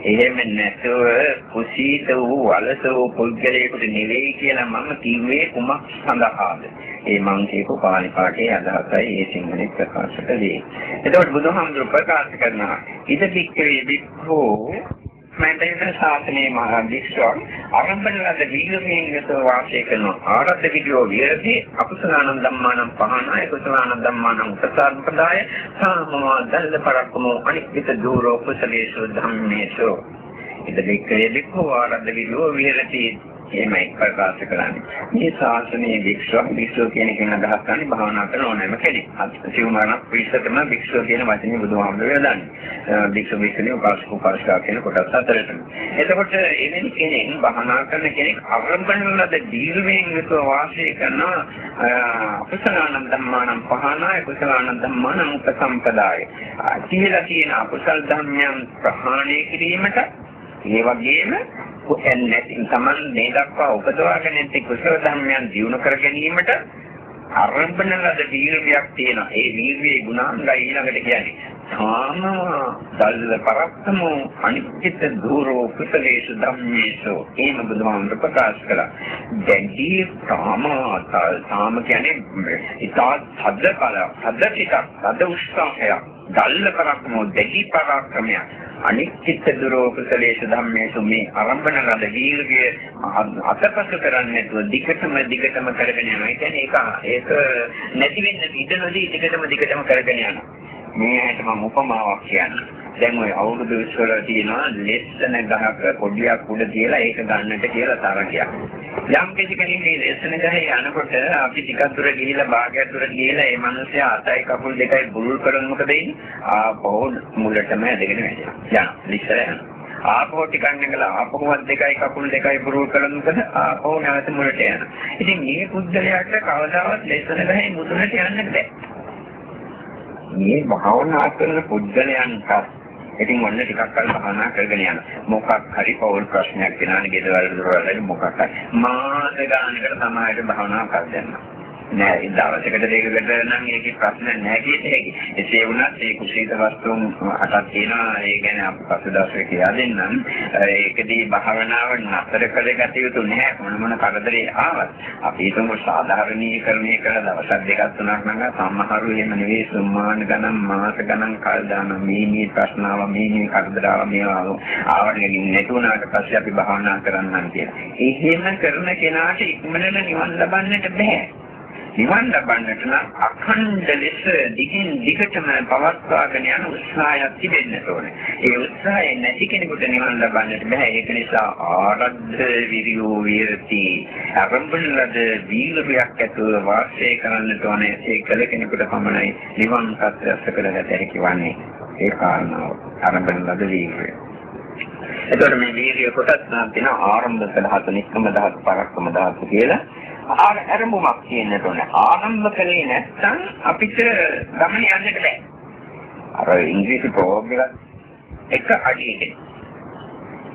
එහෙම නැතුව කුසීත වූ අලස වූ පුද්ගලයෙකුට නෙවෙයි කියලා මම කිව්වේ කුමක් සඳහාද? ඒ මං කියපු පාලි පාඨයේ අදහසයි ඒ සිංහලෙන් ප්‍රකාශ කළේ. එතකොට බුදුහාමුදුරුවෝ ප්‍රකාශ කරනවා ඉද පික්කේ බික්ඛෝ මන්දේන ශාසනයේ මහා වික්ෂෝන් ආරම්භන ලද වීර්යයෙන් යුතුව වාසය කරන ආරද්ධ විද්‍යෝ විරති අකුසලානං ධම්මානං පහනාය කුසලානං ධම්මානං උපසම්පදාය සාමෝ දල්ද පරක්කමෝ අනික්කිත දූරෝ කුසලේසු ධම්මේසු. ඉද පික්කේ බික්ඛෝ ආරද්ධ විද්‍යෝ විරති. එහෙමයි ප්‍රකාශ කරන්නේ. මේ ශාසනයේ භික්ෂුව භික්ෂුව කියන එකෙන් අදහස් කරන්නේ භාවනා කරන ඕනෑම කෙනෙක්. සිවුමරණ පිළිසතම භික්ෂුව කියන වචනේ බුදුහාමුදුරුවෝ යොදන්නේ. භික්ෂුව භික්ෂුණී උපාසක උපාසිකා කියන කොටස් හතරටම. එතකොට එවැනි කෙනෙක් භාවනා කරන කෙනෙක් අවරම්භන ලද දීර්ඝයෙන් යුතුව වාසය කරන අකුසලානන් ධම්මානම් පහනාය කුසලානන් ධම්මානම් උපසම්පදාය. කියලා තියෙන අකුසල් ධර්මයන් ප්‍රහාණය කිරීමට ඒ වගේම නැති සමන් මේ දක්වා උපදවාගෙන නැති කුසල ධර්මයන් දියුණු කර ගැනීමට අරඹන ලද වීර්යයක් තියෙනවා. ඒ වීර්යයේ ගුණාංගය ඊළඟට කියන්නේ. තාම දල්ල පරක්තම අනිත්‍යිත දූරෝ කුසලේසු ධම්මේසු එහෙම බුදුහාමුදුර ප්‍රකාශ කළා. දැඩි තාම තාම කියන්නේ ඉතා හද බල හද ටිකක් හද උත්සාහයක් දල්ල පරක්තම දැඩි පරක්‍රමයක් අනිත්‍යිත දූරෝ කුසලේසු ධම්මේසු මේ ආරම්භන ලද වීර්යය අතපස කරන්නේ නැතුව දිගටම දිගටම කරගෙන යනවා. ඒ කියන්නේ ඒක ඒක නැති වෙන්න ඉඩ නොදී දිගටම දිගටම කරගෙන යනවා. මේ හැට මම උපමාවක් කියන්නේ. දැන් ওই අවුරුදු 20 වල තියෙනවා ලෙස්සන ගහක පොඩියක් උඩ තියලා ඒක ගන්නට කියලා තරගයක්. යම් කිසි කෙනෙක් මේ ලෙස්සන ගහේ යනකොට අපි ටිකක් දුර ගිහිල්ලා භාගයක් දුර ගිහිල්ලා ඒ මනුස්සයා අතයි කකුල් දෙකයි බුරුල් කරන මොකද වෙන්නේ? ආපහු මුලටම ඇදගෙන වැටෙනවා. යනවා. ඉස්සර යනවා. ආපහු ටිකක් නැගලා ආපහුවත් දෙකයි කකුල් දෙකයි පුරුල් කළා මොකද ආපහු නැවත මුලට යනවා. ඉතින් මේ පුද්ගලයාට කවදාවත් ලෙසන ගහේ මුදුනට යන්න බෑ. මේ භාවනා කරන පුද්ගලයන්ට ඉතින් ඔන්න ටිකක් කල් භාවනා කරගෙන යන මොකක් හරි පෞල් ප්‍රශ්නයක් වෙනානේ ගෙදර දොරවල් මොකක් හරි. මාස ගානකට තමයි භාවනා කර දෙන්නා නෑ දවසකට දෙකකට නම් ඒකේ ප්‍රශ්න නෑ කියත හැකි. එසේ වුණත් ඒ කුසීත වස්තුන් අටක් තියෙනවා. ඒ කියන්නේ අපි පසු දවසේ කියලා දෙන්නම්. ඒකදී භාවනාව නතර කළ ගත යුතු නෑ මොන මොන කරදරේ ආවත්. අපි හිතමු සාධාරණීකරණය කළ දවස් දෙකක් තුනක් නම් සමහරු එහෙම නෙවෙයි සම්මාන ගණන් මාස ගණන් කල් දාන මේ මේ ප්‍රශ්නාව මේ මේ කරදරාව මේවා ආවරණය නැතුණාට පස්සේ අපි භාවනා කරන්නම් කියලා. එහෙම කරන කෙනාට ඉක්මනට නිවන් ලබන්නට බෑ. නිවන් ලබන්නට නම් අඛණ්ඩ ලෙස දිගින් දිගටම පවත්වාගෙන යන උත්සාහයක් තිබෙන්න ඕනේ. ඒ උත්සාහය නැති කෙනෙකුට නිවන් ලබන්නට බෑ. ඒක නිසා ආරද්ධ විරියෝ විරති ආරම්භන ලද වීර්යයක් ඇතුව වාසය කරන්නට ඕනේ. ඒ කල කෙනෙකුට පමණයි නිවන් සත්‍යස්ස කරගත හැකි වන්නේ. ඒ කාරණාව ආරම්භන ලද වීර්යය. එතකොට මේ වීර්ය කොටස් නම් තියෙන ආරම්භක ධාතු, නික්කම ධාතු, පරක්කම ධාතු කියලා ආරම්භයක් තියෙන්න ඕනේ. ආරම්භ කලේ නැත්නම් අපිට ගමන යන්නට බෑ. අර ඉංග්‍රීසි ප්‍රෝග්‍රෑම් එක අඩියකින්.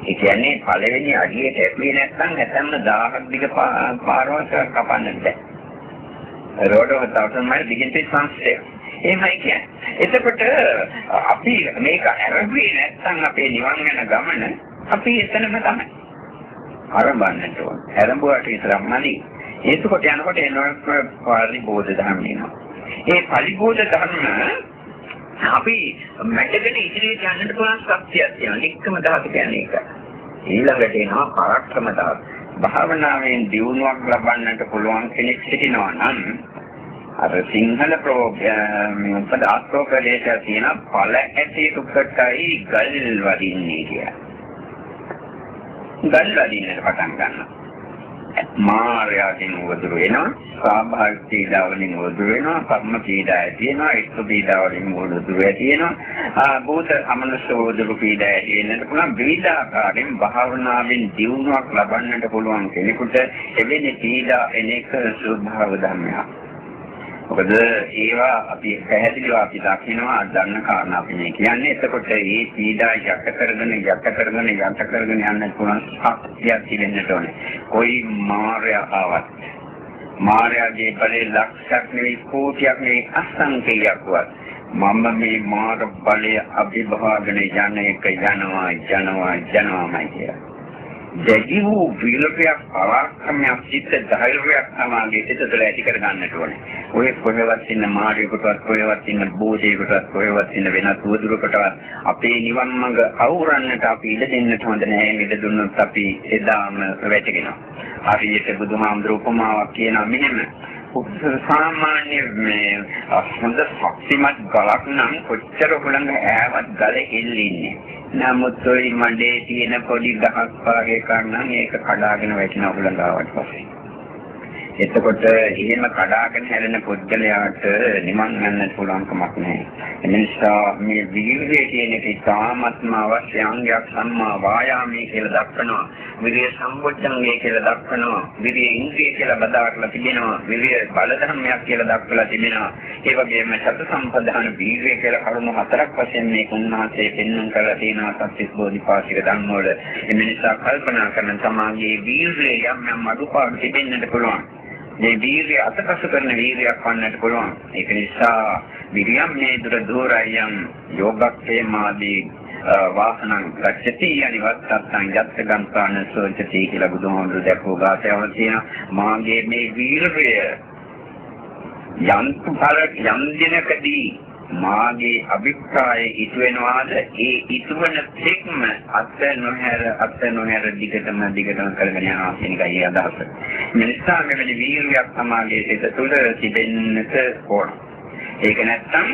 ඒ කියන්නේ පළවෙනි අඩියට ඇපුවේ නැත්නම් නැත්නම් 1000ක් දිග පාරවල් කපන්නට බෑ. රෝඩ් ඔෆ් තවුසන්ඩ් මයිල් දිගින් සංස්ථය. එහෙමයි කියන්නේ. එතකොට අපි මේක අරබුවේ නැත්නම් අපේ නිවන් යන ගමන අපි එතනම තමයි. ආරම්භන්නට ඕන. ආරම්භුවට විතරක් නෙවෙයි. එතකොට යනකොට එනකොට පරිබෝධ ධර්ම එනවා. ඒ පරිබෝධ ධර්ම අපි මැඩගෙන ඉදිරියට යන්නට පුළුවන් ශක්තියක් තියෙනවා. නික්කම ධාතු කියන්නේ ඒක. ඊළඟට එනවා පරක්‍රම ධාතු. භාවනාවෙන් දියුණුවක් ලබන්නට පුළුවන් කෙනෙක් සිටිනවා නම් අර සිංහල ප්‍රෝග්‍රෑම් උපද ආස්තෝකලේට තියෙන ඵල ඇටි රුක්කටයි ගල් වදින්නේ කියලා. ගල් වදින්නට පටන් ගන්නවා. මායාවෙන් උදුරු වෙනවා. ස්වාභාවික පීඩා වලින් උදුරු වෙනවා. කර්ම පීඩා ඇති වෙනවා. එක්ක පීඩා වලින් උදුරු ඇති වෙනවා. භූත අමනුෂ්‍ය උදුරු පීඩා ඇති වෙන්නත් පුළුවන්. විවිධ ආකාරයෙන් භාවනාවෙන් දියුණුවක් ලබන්නට පුළුවන් කෙනෙකුට එවැනි පීඩා එන එක ස්වභාව ධර්මයක්. මොකද ඒවා අපි පැහැදිලිව අපි දකිනවා දන්න කාරණා අපි මේ කියන්නේ එතකොට මේ පීඩා යට කරගෙන යට කරගෙන යට කරගෙන යන්න පුළුවන් ශක්තියක් තිබෙන්නට ඕනේ. કોઈ මායාවක් මායාවේ බලේ ලක්ෂයක් නෙවෙයි කෝටියක් නෙවෙයි අසංකේයයක්වත් මම මේ මාර බලය අභිභාගන යන එක යනවා යනවා යනවාමයි කියලා. දැඩි වූ විලපයක් පරාක්‍රමයක් සිත් ධෛර්යයක් තමයි සිත තුළ ඇති කර ගන්නට ඕනේ. ඔය කොහෙවත් ඉන්න මාළියෙකුටවත් කොහෙවත් ඉන්න බෝධියෙකුටවත් කොහෙවත් ඉන්න වෙනත් උදුරකටවත් අපේ නිවන් මඟ අවුරන්නට අපි ඉඩ දෙන්නට හොඳ නැහැ. ඉඩ දුන්නොත් අපි එදාම වැටෙනවා. හරියට බුදුහාමුදුරු උපමාවක් කියනවා මෙහෙම. සාමාන්‍ය මේ හොඳ ශක්තිමත් ගලක් නම් කොච්චර හුලඟ ඈවත් ගල හෙල්ලින්නේ. නමුත් ওই මඩේ තියෙන පොඩි ගහක් වගේ කන්නම් ඒක කඩාගෙන වැටෙන හුලඟාවට පස්සේ. එතකොට එහෙම කඩාගෙන හැරෙන පුද්ගලයාට නිවන් යන්න පුළුවන් කමක් නැහැ. ඒ නිසා මේ වීර්යය කියන එක ඉතාමත්ම අවශ්‍ය අංගයක් සම්මා වායාමයේ කියලා දක්වනවා. විරිය සම්පෝච්ඡංගය කියලා දක්වනවා. විරිය ඉන්ද්‍රිය කියලා බදාගලා තිබෙනවා. විරිය බල ධර්මයක් කියලා දක්වලා තිබෙනවා. ඒ වගේම සත සම්පදාන වීර්යය කියලා කරුණු හතරක් වශයෙන් මේක උන්වහන්සේ පෙන්වන්න කරලා තියෙනවා සත්‍ය බෝධිපාශික ධර්ම වල. ඒ නිසා කල්පනා කරන සමාගයේ වීර්යය යම් යම් අඩුපාඩු තිබෙන්නට පුළුවන්. මේ වීර්ය අතපසු කරන වීර්යයක් වන්නට පුළුවන්. ඒක නිසා විරියම් මේ දුර දෝරයන් යෝගක්ඛේමාදී වාසනං ගච්ඡති අනිවත්තං යත්ත ගම්පාන සෝචති කියලා බුදුහාමුදුරු දැක්වූ ගාථාවල තියෙන මාගේ මේ වීර්යය යන්තු පර යම් දිනකදී මාගේ අභිප්‍රාය ඉතු වෙනවාද ඒ ඉතු වෙන තෙක්ම අත් නොහැර අත් නොහැර දිගටම දිගටම කරගෙන යනවා කියන එකයි අදහස. මිනිසා මෙවැනි වීර්යයක් සමාගයේ සිට තුළ තිබෙන්නට ඕන. ඒක නැත්තම්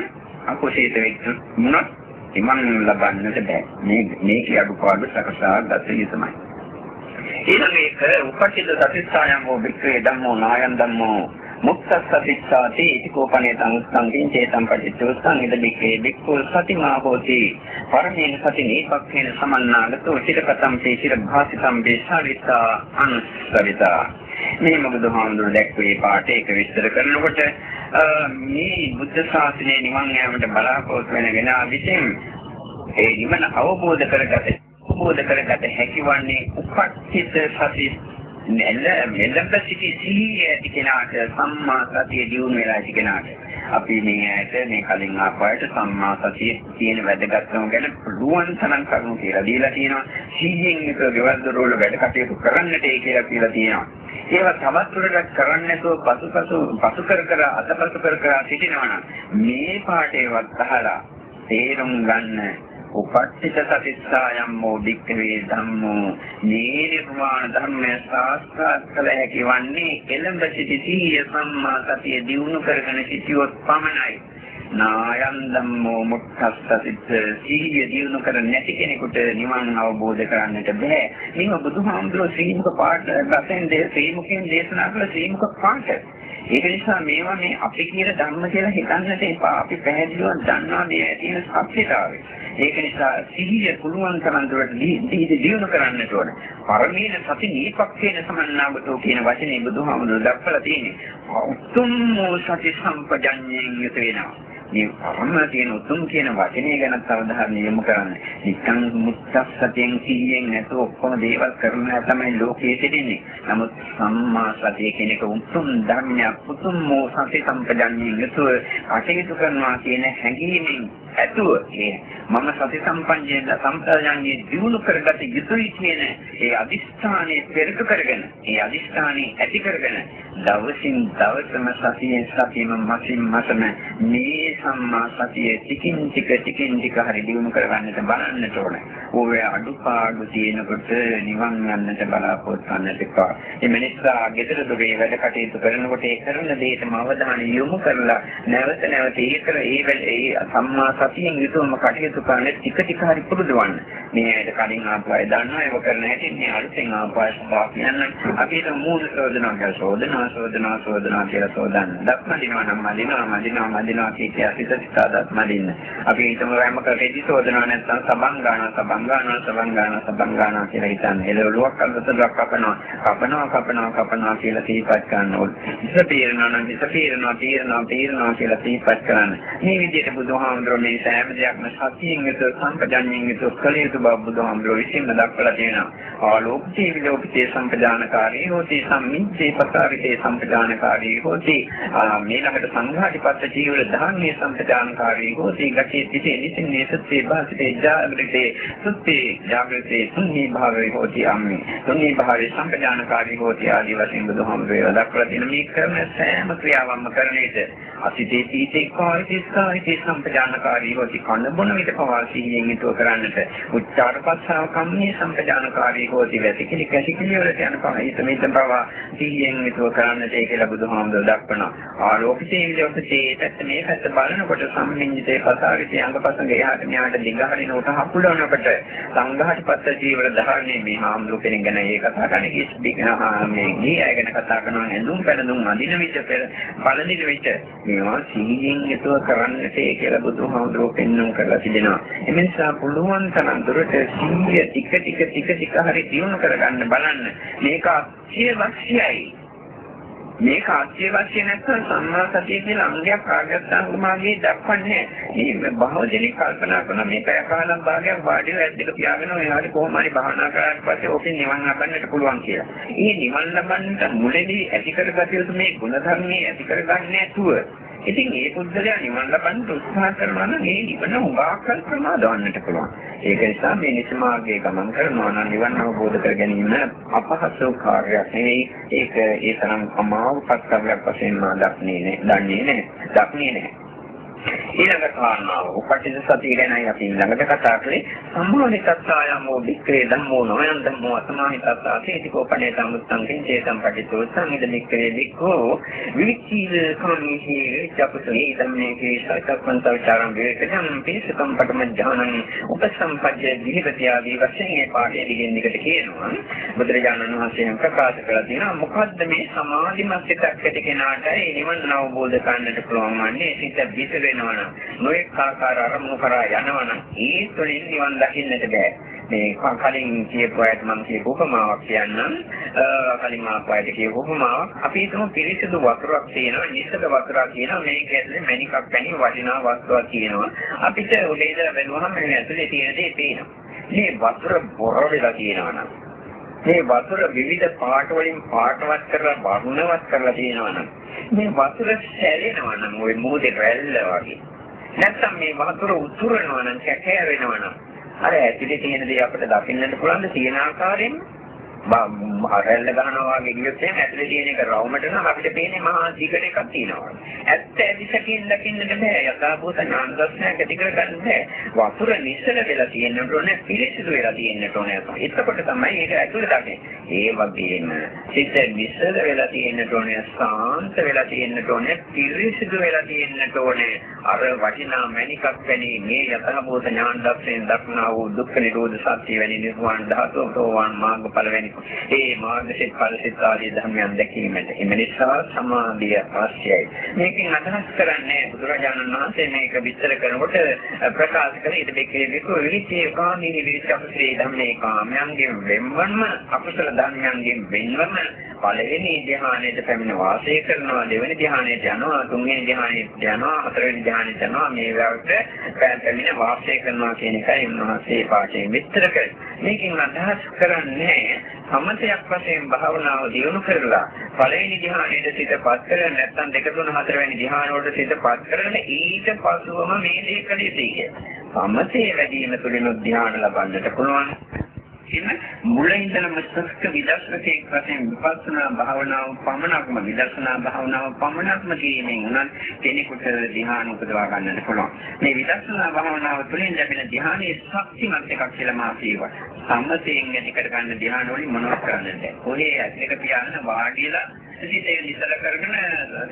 අකුසීත වෙච්චුනොත් ඉමන් ලබන්නට බෑ. මේ මේකේ අඩුපාඩු සකසා ගත යුතුමයි. ඊළඟ එක උපචිත සතිස්සායම් හෝ වික්‍රේ ධම්මෝ නායන් ධම්මෝ මුක්තස්සතිස්සාති ඉතිකෝපනේ සංස්කංකින් චේතම් පටිච්චෝස්සං ඉද බික්කේ බික්ඛු සතිමා හෝති. පරමේන සති නීපක්ඛේන සමන්නාගතෝ චිරකතම් තේ චිරභාසිතම් බේසාරිතා අනුස්සරිතා මේ මොකද හාමුදුරුවෝ දැක්වේ? පාඩේ ඒක විස්තර කරනකොට මේ බුද්ධ ශාසනය නිවන් යාමට බලාපොරොත්තු වෙන කෙනා විසින් ඒ නිවන අවබෝධ කරගත අවබෝධ කරගත හැකිවන්නේ උපක්ඛිත සති මෙල්ල මෙල්ලක සිටි සිහිය ඇති කෙනාට සම්මා සතිය දියුණු වෙලා ඇති කෙනාට. අපි මේ ඇයට මේ කලින් ආපුවාට සම්මා සතිය තියෙන වැදගත්කම ගැන පුළුවන් තරම් කරුණු කියලා දීලා තියෙනවා. සිහියෙන් එක ගෙවල් දොරවල වැඩ කටයුතු කරන්නට ඒ කියලා කියලා තියෙනවා. ඒවා තවත් දුරටත් කරන්නේ නැතුව පසුපසු පසු කර කර අතපසු කර කර සිටිනවා නම් මේ පාඩේවත් අහලා තේරුම් ගන්න උපට්ඨිත සතිස්සායම් මොදික්කවේ ධම්මෝ මේ නිර්වාණ ධර්මය සාස්ත්‍රාත් කළ හැකි වන්නේ එළඹ සිටි සීය සම්මා සතිය දියුණු කරගෙන සිටියොත් පමණයි. නායන් ධම්මෝ මුක්ඛස්සසිත සීය දියුණු කර නැති කෙනෙකුට නිවන් අවබෝධ කරන්නට බෑ. මේව බුදුහාමුදුරුවෝ ශ්‍රීමුක පාඨ වශයෙන් දේ ශ්‍රීමුකෙන් දේශනා කළ ශ්‍රීමුක පාඨ. ඒක නිසා මේවා මේ අපි කියන ධර්ම කියලා හිතන්නට එපා. අපි පැහැදිලිව දන්නවා මේ තියෙන සත්‍යතාවය. ඒක නිසා සිහිය පුළුවන් තරම් දුරට දියුණු කරන්නට ඕන. පරමේන සති නීපක්ඛේන සමන්නාගතෝ කියන වචනේ බුදුහාමුදුරුවෝ දක්වලා තියෙන්නේ. උතුම් සති සම්පජඤ්ඤයෙන් යුත වෙනවා. මේ පරම තියෙන උතුම් කියන වචනේ ගැන අවධානය යොමු කරන්න. නිකන් මුත්තස්සතෙන් කීයෙන් නැතුව ඔක්කොම දේවල් කරනවා තමයි ලෝකයේ සිටින්නේ. නමුත් සම්මා සතිය කියන එක උතුම් ධර්මයක්, උතුම් මෝ සති සම්පජඤ්ඤයෙන් යුතුව කටයුතු කරනවා කියන හැඟීමෙන් ඇතුව ඒ මම සති සම්පන්නයෙන් සම්ප්‍රදායන්ගේ දිනු කරගත යුතුයි කියන ඒ අදිස්ථානයේ පෙරට කරගෙන ඒ අදිස්ථානයේ ඇති කරගෙන දවසින් දවසම සතියෙන් සතියම මසින් මසම මේ සම්මා සතිය ටිකින් ටික ටිකින් ටික හරි දිනු කරගන්නට බලන්නට ඕනේ. ඕවේ අඩුපාඩු තියෙනකොට නිවන් යන්නට බලාපොරොත්තු වෙන්නට එපා. මේ මිනිස්සා ගෙදර දොරේ වැඩ කටයුතු කරනකොට ඒ කරන දේටම අවධානය යොමු කරලා නැවත නැවත ඒකර ඒ සම්මා සතියෙන් යුතුවම කටයුතු කරන්නේ ටික ටික හරි පුරුදවන්න. මේ ඇයිද කලින් ආපු අය දන්නවා ඒක කරන හැටි මේ අලුතෙන් ආපු අය සබා කියන්න. අපි ඒක මූල සෝදනවා කියලා සෝදනවා සෝදනවා සෝදනවා කියලා සෝදන්න. දක්මදිනවා නම් මදිනවා මදිනවා මදිනවා කිය සිත සිතාදත් මදින්න. අපි හිතමු රැම කරේදී සෝදනවා නැත්නම් සබන් ගන්නවා සබන් ගන්නවා සබන් ගන්නවා සබන් ගන්නවා කියලා හිතන්න. එළවලුවක් අල්ලතලක් කපනවා කපනවා කපනවා කපනවා කියලා සිහිපත් ගන්න ඕනේ. හිත පීරනවා නම් හිත පීරනවා පීරනවා පීරනවා කියලා සිහිපත් කරන්න. මේ විදිහට බුදුහාමුදුරුවෝ මේ සෑම දෙයක්ම සතියෙන් යුතුව සම්පජඤ්ඤයෙන් යුතුව කළ යුතු බව බුදුහාමුදුරුවෝ විසින්ම දක්වලා තියෙනවා. ආලෝකිතේ විලෝකිතේ සම්පජානකාරී හෝති සම්මිච්ඡේ පසාරිතේ සම්පජානකාරී හෝති. මේලකට සංඝාටිපත්ත ජීවල ධාර්මයේ සම්පජානකාරී හෝති. ගතේ තිතේ නිසින්නේ සත්‍යේ භාසිතේ ජාගෘතේ සුත්තේ ජාගෘතේ සුන්නී භාවේ හෝති අම්මි. සුන්නී භාවේ සම්පජානකාරී හෝති ආදී වශයෙන් බුදුහාමුදුරුවෝ දක්වලා තියෙන මේ කරන සෑම ක්‍රියාවක්ම කරන විට අසිතේ තීතේ කායිතේ කායිතේ සම්පජානකාරී සම්පජානකාරී හොති කන බොන විට පවා සිහියෙන් යුතුව කරන්නට? උච්චාර පස්සාව කම්මේ සම්පජානකාරී හොති වැසිකිලි කැසිකිලි වලට යන පවා හිත මෙත පවා සිහියෙන් යුතුව කරන්නට ඒ කියලා බුදුහාමුදුරුවෝ දක්වනවා. ආලෝකිතේ විලෝකිතේ පැත්ත මේ පැත්ත බලනකොට සම්මිඤ්ඤිතේ පසාවිතේ අංගපසංග එහාට මෙහාට දිගහරින උට හකුලනකොට සංඝාට පත්ත ජීවර ධාරණේ මේ හාමුදුරුවෝ කෙනෙක් ගැන ඒ කතා කරන්නේ කිස් මේ ගිය අය ගැන කතා කරනවා. ඇඳුම් පැළඳුම් අඳින විට පළඳින විට මේවා සිහියෙන් යුතුව කරන්නට කියලා බුදුහාමුදුරුවෝ පෙන්වන්න කරලා තිබෙනවා. ඒ නිසා පුළුවන් තරම් දුරට සිහිය ටික ටික ටික ටික හරි දියුණු කරගන්න බලන්න. මේක අත්‍යවශ්‍යයි. මේක අත්‍යවශ්‍ය නැත්නම් සම්මා සතිය කියලා අංගයක් ආගත්තාංගමාගේ දක්වන්නේ මේ බහුදෙනි කල්පනා කරන මේ පැය කාලම් භාගයක් වාඩිව ඇද්දක පියාගෙන ඔයාට කොහොම හරි භාවනා කරාට පස්සේ ඕකෙන් නිවන් ලබන්නට පුළුවන් කියලා. මේ නිවන් ලබන්නට මුලදී ඇති කරගත යුතු මේ ගුණධර්මයේ ඇති කරගන්නේ නැතුව ඉතින් මේ පුද්ගලයා නිවන් ලබන්න උත්සාහ කරනවා නම් මේ නිවන උගාකල් ප්‍රමාදවන්නට පුළුවන්. ඒක නිසා මේ නිසමාර්ගයේ ගමන් කරනවා නම් නිවන් අවබෝධ කර ගැනීම අපහසු කාර්යයක් නෙවෙයි. ඒක ඒ තරම් අමාරු පත්කරයක් වශයෙන් මා දක්නේ නෑ. දන්නේ නෑ. දක්නේ නෑ. ඊළඟ කාරණාව. උපටිච්ච සතිය ගැනයි අපි ළඟට කතා කළේ. සම්මානිතත්තායමෝ වික්‍රේ ධම්මෝ නොයන් ධම්මෝ අසමානිතත්තා තේතිකෝපනේ සම්මුත්තං කිංචේ සම්පටිතෝ සංහිද වික්‍රේ වික්ඛෝ විවිච්චීල කාමීහි විචපසනේ ධම්මේ කේ සත්‍යපන්ත විචාරම් විවේකයන් පිසකම් පටම ඥානං උපසම්පජ්ජ විහෙපති ආදී වශයෙන් මේ පාඩේ දිගින් දිගට කියනවා. බුදුරජාණන් වහන්සේ ප්‍රකාශ කරලා තියෙනවා මොකද්ද මේ සමාධිමත් සිතක් ඇති කෙනාට ඒ නිවන අවබෝධ කරගන්නට පුළුවන් වන්නේ? සිත විතර වෙනවනම් නොඑක ආකාර අරමුණු කරා යනවනම් ඒ තුළින් නිවන් දකින්නට බෑ. මේ කලින් කියපු අයට මම කියපු උපමාවක් කියන්නම්. කලින් මාපු අයට කියපු උපමාවක් අපි හිතමු පිරිසිදු වතුරක් තියෙනවා, නිසල වතුරක් තියෙනවා. මේක ඇතුලේ මණිකක් පැණි වටිනා වස්තුවක් තියෙනවා. අපිට උඩේ ඉඳලා බැලුවහම මේ ඇතුලේ තියෙන දේ පේනවා. මේ වතුර බොර වෙලා තියෙනවා නම් මේ වතුර විවිධ පාට වලින් පාටවත් කරලා වර්ණවත් කරලා තියෙනවා නම් මේ වතුර සැරෙනවා නම් ওই මොහොතේ රැල්ල වගේ. නැත්තම් මේ වතුර උතුරනවා නම් කැකෑ වෙනවා නම් අර ඇතුලේ තියෙන දේ අපිට දකින්නට පුළුවන් තියෙන ආකාරයෙන් රැල්ල ගන්නවා වගේ ගියොත් එහෙනම් ඇතුලේ තියෙන එක රවුමට නම් අපිට පේන්නේ මහා දිගට එකක් තියෙනවා. ඇත්ත ඇදිසකින් දකින්නට බෑ. යථාභූත ඥාන දර්ශනයක් ඇති කරගන්න බෑ. වතුර නිසල වෙලා තියෙන්නට ඕනේ, පිරිසිදු වෙලා තියෙන්නට ඕනේ. එතකොට තමයි ඒක ඇතුලේ දකින්නේ. ඒ වගේම සිත නිසල වෙලා තියෙන්නට ඕනේ, සාන්ත වෙලා තියෙන්නට ඕනේ, පිරිසිදු වෙලා තියෙන්නට ඕනේ. අර වටිනා මණිකක් වැනි මේ යථාභූත ඥාන දර්ශනයෙන් දක්නා වූ දුක්ඛ නිරෝධ සත්‍ය වැනි නිර්වාණ ධාතුව සෝවාන් මාර්ගඵල වැනි ඒ මාර්ගසිත ඵලසිත ආදී ධර්මයන් දැකීමට එම නිසා සමාධිය අවශ්‍යයි. මේකෙන් අදහස් කරන්නේ බුදුරජාණන් වහන්සේ මේක විස්තර කරනකොට ප්‍රකාශ කළ ඉද දෙකේ විකෝ විචේ කාමී විච අපසේ ධම්මේ කාමයන්ගෙන් වෙන්වම අකුසල ධර්මයන්ගෙන් වෙන්වම පළවෙනි ධ්‍යානයට පැමිණ වාසය කරනවා දෙවෙනි ධ්‍යානයට යනවා තුන්වෙනි ධ්‍යානයට යනවා හතරවෙනි ධ්‍යානයට යනවා මේ වගේ පැමිණ වාසය කරනවා කියන එකයි උන්වහන්සේ පාඩයෙන් විස්තර කරන්නේ. මේකෙන් අදහස් කරන්නේ සමතයක් වශයෙන් භාවනාව දියුණු කරලා පළවෙනි ධ්‍යානයේ සිටපත් කරගෙන නැත්නම් දෙක තුන හතර වෙනි ධ්‍යාන වලට සිටපත් කරගෙන ඊට පසුවම මේ දේ කළ යුතුයි. සමතේ වැඩි වීම තුළින් ධ්‍යාන ලබන්නට පුළුවන්. කියන මුල ඉඳලම සස්ක විදර්ශනකේ වශයෙන් විපස්සනා භාවනාව පමණක්ම විදර්ශනා භාවනාව පමණක්ම කිරීමෙන් උනත් කෙනෙකුට ධ්‍යාන උපදවා ගන්නට පුළුවන්. මේ විදර්ශනා භාවනාව තුළින් ලැබෙන ධ්‍යානයේ ශක්තිමත් එකක් කියලා මා කියවා. සම්මතයෙන් ඇති කර ගන්න ධ්‍යාන වලින් මොනවද කරන්නද? කොහේ ඇතුලක පියාගෙන වාඩිලා සිතේ නිසල කරගෙන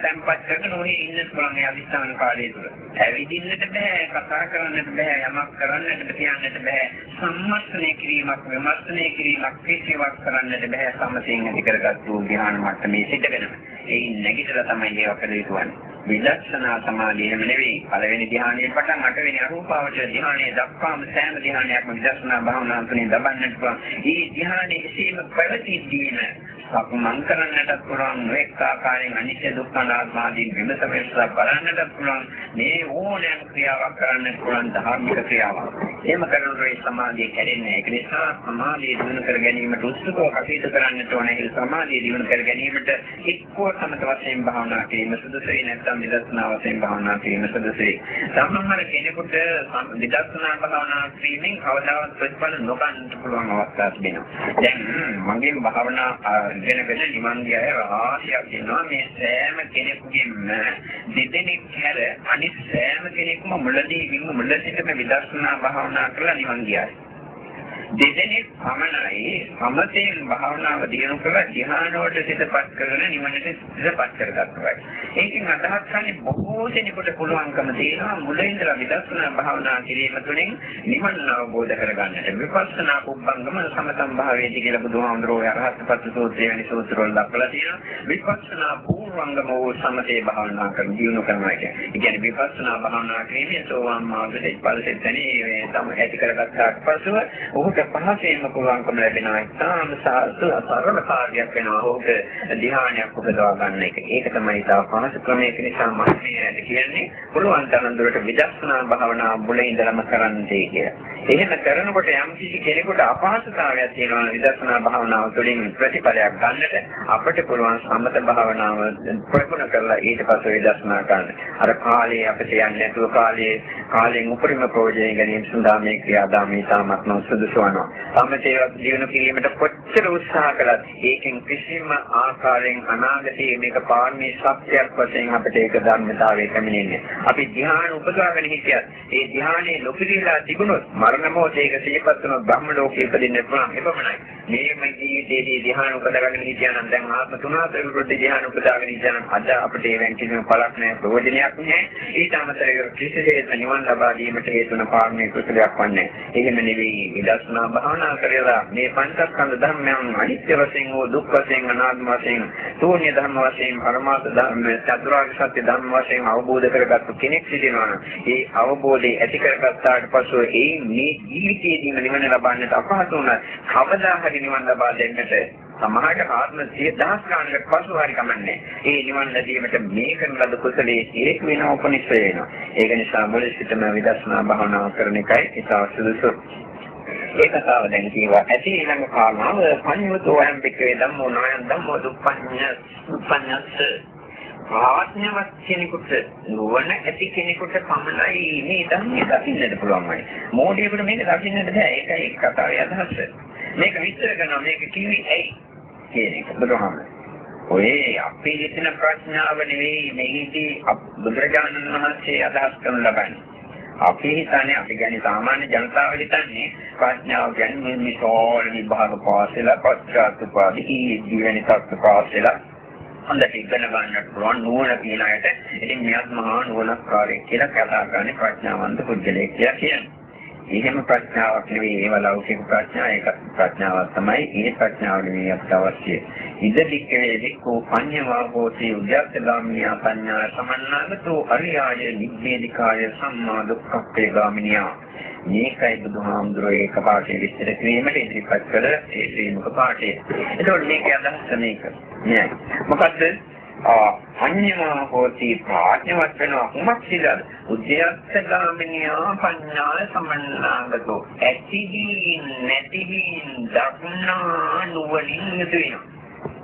තැම්පත් කරගෙන ඔහේ ඉන්න පුළුවන් ඒ අදිස්ථාන කාලය තුල. ඇවිදින්නට බෑ, කතා කරන්නට බෑ, යමක් කරන්නට කියන්නට බෑ. සම්මස්තනය කිරීමක්, විමර්ශනය කිරීමක් කිසිවක් කරන්නට බෑ සමතෙන් ඇති කරගත්තු ධ්‍යාන මට්ටමේ සිටගෙන. ඒ නැගිටලා තමයි ඒව කළ යුතු වන්නේ. විදර්ශනා සමාධිය එහෙම නෙවෙයි. පළවෙනි ධ්‍යානයේ පටන් අටවෙනි අරූපාවචර ධ්‍යානයේ දක්වාම සෑම ධ්‍යානයක්ම විදර්ශනා භාවනාව තුළින් ලබන්නට පුළුවන්. මේ ධ්‍යානයේ එසේම පැවතීදීම සක්මන් කරන්නට පුළුවන් එක් ආකාරයෙන් අනිත්‍ය දුක්ඛ අනාත්ම ආදී විමස විමස බලන්නට පුළුවන් මේ ඕනෑම ක්‍රියාවක් කරන්නට පුළුවන් ධාර්මික ක්‍රියාවක් එහෙම කරනකොට සමාධිය කැඩෙන්නේ. ඒක නිසා සමාධිය දිනු කර ගැනීමට උත්සුකව කටයුතු කරන්නට ඕනේ. ඒ සමාධිය දිනු කර ගැනීමට එක්කෝ සමත වශයෙන් භාවනා කිරීම සුදුසුයි නැත්නම් විදර්ශනා වශයෙන් භාවනා කිරීම සුදුසුයි. සම්මහර කෙනෙකුට විදර්ශනා භාවනා කිරීමෙන් කවදාවත් ප්‍රතිඵල නොගන්නට පුළුවන් අවස්ථා තිබෙනවා. දැන් මගේ භාවනා ඉගෙනගෙන නිවන් ගිය රාශියක් ඉන්නවා. මේ සෑම කෙනෙකුගේම දෙදෙනෙක් හැර අනිත් සෑම කෙනෙකුම මුලදී විම මුල සිටම විදර්ශනා භාවනා කරලා නිවන් ගියා. දෙදෙනෙක් පමණයි සමතෙන් භාවනාව දිනු කරලා ධ්‍යානවලට සිතපත් කරගෙන නිවනට සිතපත් කරගන්නවා. ඒකෙන් අදහස් කරන්නේ බොහෝ දෙනෙකුට පුළුවන්කම තියෙනවා මුල ඉඳලා විදර්ශනා භාවනා කිරීම තුළින් නිවන අවබෝධ කරගන්නට. විපස්සනා කුබ්බංගම සමතම් භාවයේදී කියලා බුදුහාමුදුරුවෝ අරහත්පත් සූත්‍රය වැනි සූත්‍රවල දක්වලා තියෙනවා. විපස්සනා පූර්වංගම වූ සමතේ භාවනා කරන දිනු කරනවා කියන්නේ. ඒ කියන්නේ විපස්සනා භාවනා කිරීමේ සෝවාන් මාර්ගයේ ඵලසෙත්තනේ තම ඇති කරගත්තාට පසුව ඔහු ඔහුට පහසෙන්ම පුළුවන්කම ලැබෙනවා. ඉතාම සරල කාර්යයක් වෙනවා. ඔහුට ධ්‍යානයක් උපදවා ගන්න එක. ඒක තමයි තා පහසු ක්‍රමයක නිසා මම කියන්නේ පුළුවන් තරම් දුරට විදර්ශනා භාවනා මුල ඉඳලම කරන්න කියලා. එහෙම කරනකොට යම් කිසි කෙනෙකුට අපහසුතාවයක් තියෙනවා විදර්ශනා භාවනාව තුළින් ප්‍රතිඵලයක් ගන්නට අපිට පුළුවන් සමත භාවනාව ප්‍රගුණ කරලා ඊට පස්සේ විදර්ශනා කරන්න. අර කාලේ අපිට යන්නේ නැතුව කාලේ කාලෙන් උපරිම ප්‍රයෝජන ගැනීම සඳහා මේ ක්‍රියාදාමී තාමත් නොසුදුසු වෙනවා. සමතේවත් දිනු කිරීමට කොච්චර උත්සාහ කළත් ඒකෙන් කිසිම ආකාරයෙන් අනාගතයේ මේක පාරමී සත්‍යයක් වශයෙන් අපිට ඒක ධර්මතාවයේ කැමිනෙන්නේ. අපි ධ්‍යාන උපදවාගෙන හිටියත් ඒ ධ්‍යානයේ නොපිළිලා තිබුණොත් මරණ මොහොතේ ඒක සිහිපත් වුණොත් බ්‍රහ්ම ලෝකෙ ඉපදින්න පුළුවන්. එපමණයි. මේ ජීවිතයේදී ධ්‍යාන උපදවාගෙන හිටියනම් දැන් ආත්ම තුනකට ධ්‍යාන උපදවාගෙන හිටියනම් අද අපිට ඒවෙන් කිසිම පළක් නැහැ ප්‍රයෝජනයක් නැහැ. ඊට අමතරව කිසිසේත් නිවන් ලබා ගැනීමට හේතු වන පාරමී කුසලයක් වන්නේ. එහෙම නෙවෙයි විදර්ශනා විපස්සනා භාවනා කරලා මේ පංචස්කන්ධ ධර්මයන් අනිත්‍ය වශයෙන් හෝ දුක් වශයෙන් අනාත්ම වශයෙන් ශූන්‍ය ධර්ම වශයෙන් පරමාර්ථ ධර්ම චතුරාර්ය සත්‍ය ධර්ම වශයෙන් අවබෝධ කරගත්තු කෙනෙක් සිටිනවා නම් ඒ අවබෝධය ඇති කරගත්තාට පසු ඒ මේ ජීවිතයේදීම නිවන ලබන්නට අපහසු වුණත් කවදා හරි නිවන් ලබා දෙන්නට සමහරට ආත්ම 10000 ගණනකට පසු හරි කමන්නේ. ඒ නිවන් ලැබීමට මේ කරන ලද කුසලයේ හේතු වෙන උපනිෂය වෙනවා. ඒක නිසා මුලින් සිටම විදර්ශනා භාවනාව කරන එකයි ඉතාම සුදුසු. ඒ කතාව දැන් කියවා ඇති ඊළඟ කාරණාව පඤ්ඤවතෝ අම්බිකේ ධම්මෝ නායන් ධම්මෝ දුප්පඤ්ඤ දුප්පඤ්ඤස්ස ප්‍රඥාවක් කෙනෙකුට නුවණ ඇති කෙනෙකුට පමණයි මේ ධර්මයේ දකින්නට පුළුවන් වයි. මෝඩියෙකුට මේක දකින්නට බෑ. ඒකයි කතාවේ අදහස. මේක විස්තර කරනවා මේක කිවි ඇයි කියන එක බුදුහාමුදුරුවෝ. ඔය අපේ හිතන ප්‍රඥාව නෙවෙයි මේකදී බුදුරජාණන් වහන්සේ අදහස් කරන ලබන්නේ. අපි හිතන්නේ අපි කියන්නේ සාමාන්‍ය ජනතාව හිතන්නේ ප්‍රඥාව කියන්නේ මේ විශාල විභාග පාසල පස්චාත්පාදී ජීවන තත්ත්ව පාසල හොඳට ඉගෙන ගන්නට පුළුවන් නුවණ කියන අයට ඉතින් මෙයත් මහා නුවණකාරයෙක් කියලා කතා කරන්නේ ප්‍රඥාවන්ත පුද්ගලයෙක් කියලා කියන්නේ. එහෙම ප්‍රඥාවක් නෙවෙයි ඒව ලෞකික ප්‍රඥා ඒක ප්‍රඥාවක් තමයි ඒ ප්‍රඥාව නෙවෙයි අපට අවශ්‍ය. ඉද දික්කේ දික්කෝ පඤ්ඤවා හෝති උද්‍යත්තගාමිනිය පඤ්ඤා සමන්නාගතෝ අරියාය නිබ්බේධිකාය සම්මා දුක්ඛප්පේ ගාමිනියා. මේකයි බුදුහාමුදුරුවෝ ඒක පාඩේ විස්තර කිරීමට ඉදිරිපත් කළ ඒ ශ්‍රීමුක පාඩේ. එතකොට මේකේ අදහස මේක. නෑ. මොකද්ද? අඤ්ඤමා හෝති ප්‍රඥාවත් වෙනවා. කුමක් සිදද උද්‍යත්තගාමිනියා පඤ්ඤාය සමන්නාගතෝ. ඇතිදී නැතිදී දක්නා නුවණින් යුතුයනවා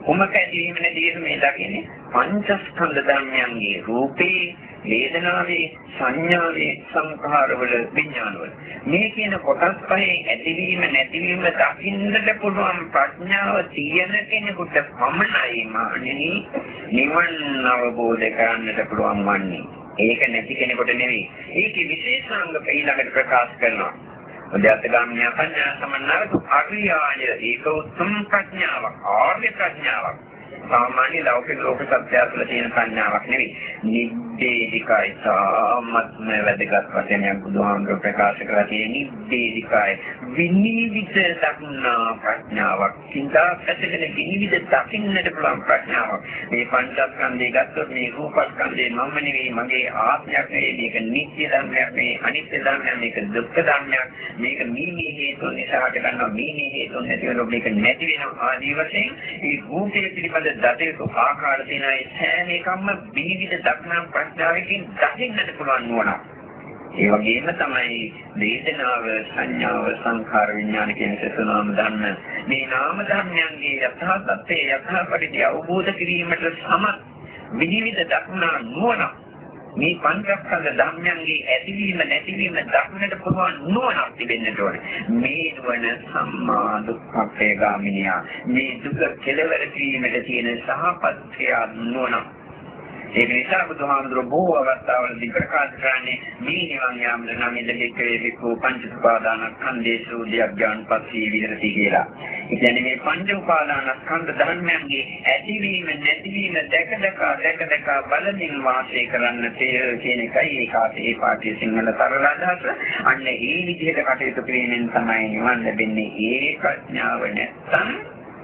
කුමක ඇතිවීම නැතිවීම මේ දකින්නේ? පංචස්කන්ධ ධර්මයන්ගේ රූපේ වේදනාවේ සංඥාවේ සංඛාරවල විඥානවල. මේ කියන කොටස් පහේ ඇතිවීම නැතිවීම දකින්නට පුළුවන් ප්‍රඥාව තියෙන කෙනෙකුට පමණයි මානෙනි නිවන් අවබෝධ කරන්නට පුළුවන් වන්නේ. ඒක නැති කෙනෙකුට නෙවෙයි. ඒකේ විශේෂාංග ඊළඟට ප්‍රකාශ කරනවා. උද්‍යත්තගාමිනිය ප්‍රඥා සමන්නාව අරියාය ඒක උත්තම ප්‍රඥාවක් ආර්ය ප්‍රඥාවක්. සාමාන්‍ය ලෞකික ලෝක සත්‍යය තුළ තියෙන සංඥාවක් නෙවෙයි. නිබ්බේධිකයි සාමත්ම වැදගත් වශයෙන් බුදුහාමුදුරුවෝ ප්‍රකාශ කරලා තියෙන නිබ්බේධිකයි විනිවිද දක්නා ප්‍රඥාවක්. සිතා පැතිරෙන විනිවිද දකින්නට පුළුවන් ප්‍රඥාවක්. මේ පංචස්කන්ධය ගත්තොත් මේ රූපස්කන්ධය මම නෙවෙයි මගේ ආත්මයක් නෙවෙයි මේක නිත්‍ය ධර්මයක් නෙවෙයි අනිත්‍ය ධර්මයක් මේක දුක්ඛ ධර්මයක් මේක මීමේ හේතු නිසා හට ගන්නවා මීමේ හේතු නැති වෙනකොට මේක නැති වෙනවා ආදී වශයෙන් මේ රූපය පිළිබඳ දතේසු ආකාර තියෙන ඒ සෑම එකක්ම විවිධ දක්නා ප්‍රඥාවකින් දකින්නට පුළුවන් නුවණ. ඒ වගේම තමයි වේදනාව, සංඥාව, සංඛාර විඥාන කියන සසනාම ධර්ම. මේ නාම ධර්මයන්ගේ යථා තත්ත්වයේ යථා පරිදි අවබෝධ කිරීමට සමත් විනිවිද දක්නා නුවණ මේ පංචස්කන්ධ ධර්මයන්ගේ ඇතිවීම නැතිවීම දක්නට පුළුවන් නුවණක් තිබෙන්නට ඕනේ. මේ නුවණ සම්මා දුක්ඛේ ගාමිනිය. මේ දුක කෙලවර කිරීමට තියෙන සහපත්‍ය නුවණ. ඒක නිසා බුදුහාමුදුරුවෝ බොහෝ අවස්ථාවලදී ප්‍රකාශ කරන්නේ මේ නිවන් යාමද නම් ඉදෙකේ විකෝ පංච උපාදානස්කන්ධේසු දියඥානපස්සී විහෙරති කියලා. ඒ කියන්නේ මේ පංච උපාදානස්කන්ධ ධර්මයන්ගේ ඇතිවීම නැතිවීම දැක දැක දැක දැක බලමින් වාසය කරන්න කියන එකයි ඒ කාටේ ඒ පාඨයේ සිංහල තරල අදහස. අන්න ඒ විදිහට කටයුතු කිරීමෙන් තමයි නිවන් ලැබෙන්නේ. ඒ ප්‍රඥාව නැත්නම්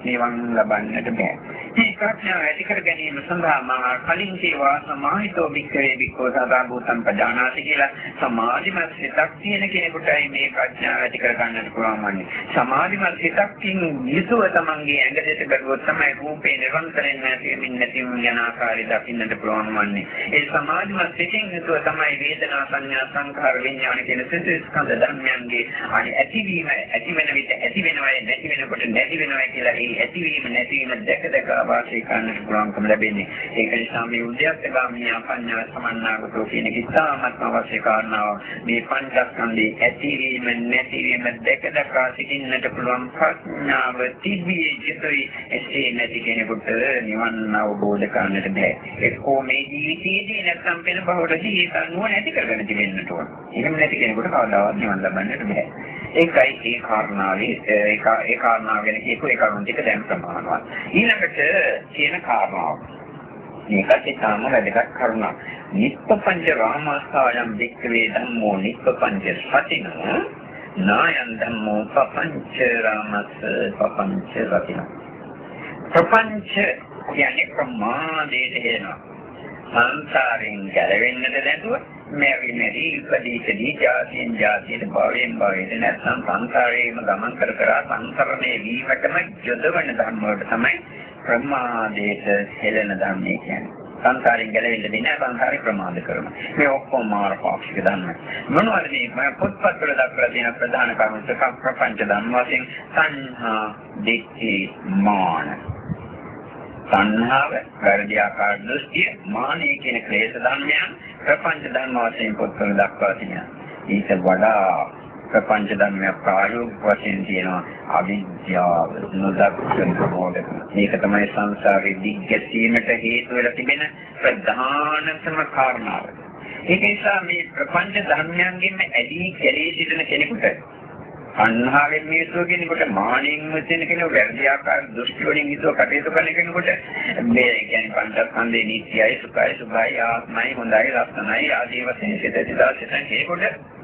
නිවන් ලබන්නට බෑ. මේ ප්‍රඥාව ඇති කර ගැනීම සඳහා මා කලින් සේවා සමාහිතෝ භික්ඛවේ භික්ඛෝ සදා භූතං පජානාති කියලා සමාධිමත් සිතක් තියෙන කෙනෙකුටයි මේ ප්‍රඥාව ඇති කර ගන්නට පුළුවන් වන්නේ. සමාධිමත් සිතක්කින් යුතුව තමන්ගේ ඇඟ දෙස බැලුවොත් තමයි රූපේ නිරන්තරයෙන් නැතිවෙමින් නැතිවෙමින් යන ආකාරය දකින්නට පුළුවන් වන්නේ. ඒ සමාධිමත් සිතින් යුතුව තමයි වේදනා සංඥා සංඛාර විඥාන කියන සිත ස්කන්ධ ධර්මයන්ගේ අනි ඇතිවීම ඇති වෙන විට ඇති වෙනවයි නැති වෙනකොට නැති වෙනවයි කියලා ඒ ඇතිවීම නැතිවීම දැක දැක වාසය කරන්නට පුළුවන්කම ලැබෙන්නේ. ඒක නිසා මේ උද්‍යප්තගාමී පඤ්ඤා සමන්නාගතෝ කියන කිතාමත් අවශ්‍ය කාරණාව මේ පංචස්කන්ධේ ඇතිවීම නැතිවීම දැක දැක සිටින්නට පුළුවන් ප්‍රඥාව තිබිය යුතුයි. එසේ නැති කෙනෙකුට නිවන් අවබෝධ කරන්නට බෑ. එක්කෝ මේ ජීවිතයේදී නැත්නම් වෙන බහුවටදී ඒක නුවණ ඇති කරගෙන තිබෙන්නට ඕන. එහෙම නැති කෙනෙකුට කවදාවත් නිවන් ලබන්නට බෑ. ඒකයි ඒ කාරණාවේ ඒක ඒ කාරණාව ගැන කියපු ඒ කරුණු ටික දැන් ප්‍රමාණවත්. ඊළඟට කියන කාරණාව. මේකත් ඉතාම වැදගත් කරුණක්. නිප්පංච රාමස්සායම් වික්‍රේ ධම්මෝ නිප්පංච සතිනෝ නායන් ධම්මෝ පපංච රාමස්ස පපංච රතිනෝ. ප්‍රපංච කියන්නේ ප්‍රමාදයට හේනවා. සංසාරයෙන් ගැලවෙන්නට නැතුව මෙරි මෙරි ඉපදීකදී ජාතියෙන් ජාතියට භවයෙන් භවයට නැත්නම් සංසාරේම ගමන් කර කර සංසරණේ වීමටම යොදවන ධර්ම වලට තමයි ප්‍රමාදයට හෙළන ධර්මය කියන්නේ. සංසාරයෙන් ගැලවෙන්න දෙන්නේ සංසාරේ ප්‍රමාද කරන. මේ ඔක්කොම මාර පාක්ෂික ධර්ම. මොනවද මේ පොත්පත් වල දක්වලා තියෙන ප්‍රධාන කරුණු දෙකක් ප්‍රපංච ධර්ම වශයෙන් සංහා දිට්ඨි මාන. සංහාව, වැරදි ආකාර දෘෂ්ටිය, මානය කියන ක්ලේශ ධර්මයන් ප්‍රපංච ධර්ම වශයෙන් පොත්වල දක්වා තියෙනවා. ඊට වඩා ප්‍රපංච ධර්මය ප්‍රායෝගික වශයෙන් තියෙනවා අවිද්‍යාව, නොදක්ෂන මොඩක. මේක තමයි සංසාරේ දිග්ගැසීමට හේතු වෙලා තිබෙන ප්‍රධානතම කාරණාව. ඒක නිසා මේ ප්‍රපංච ධර්මයන්ගෙන් ඇදී ගැලී සිටින කෙනෙකුට අන්හාවෙන් මිනිස්සු කෙනෙකුට මානෙන් මෙතන කෙනෙකු වැරදි ආකාර දෘෂ්ටි වලින් හිතුව කටයුතු කරන කෙනෙකුට මේ කියන්නේ පංචස්කන්ධේ නිත්‍යයි සුඛයි සුභයි ආත්මයි හොඳයි ලස්සනයි ආදී වශයෙන් සිතේ දාසිතන් ඒකොට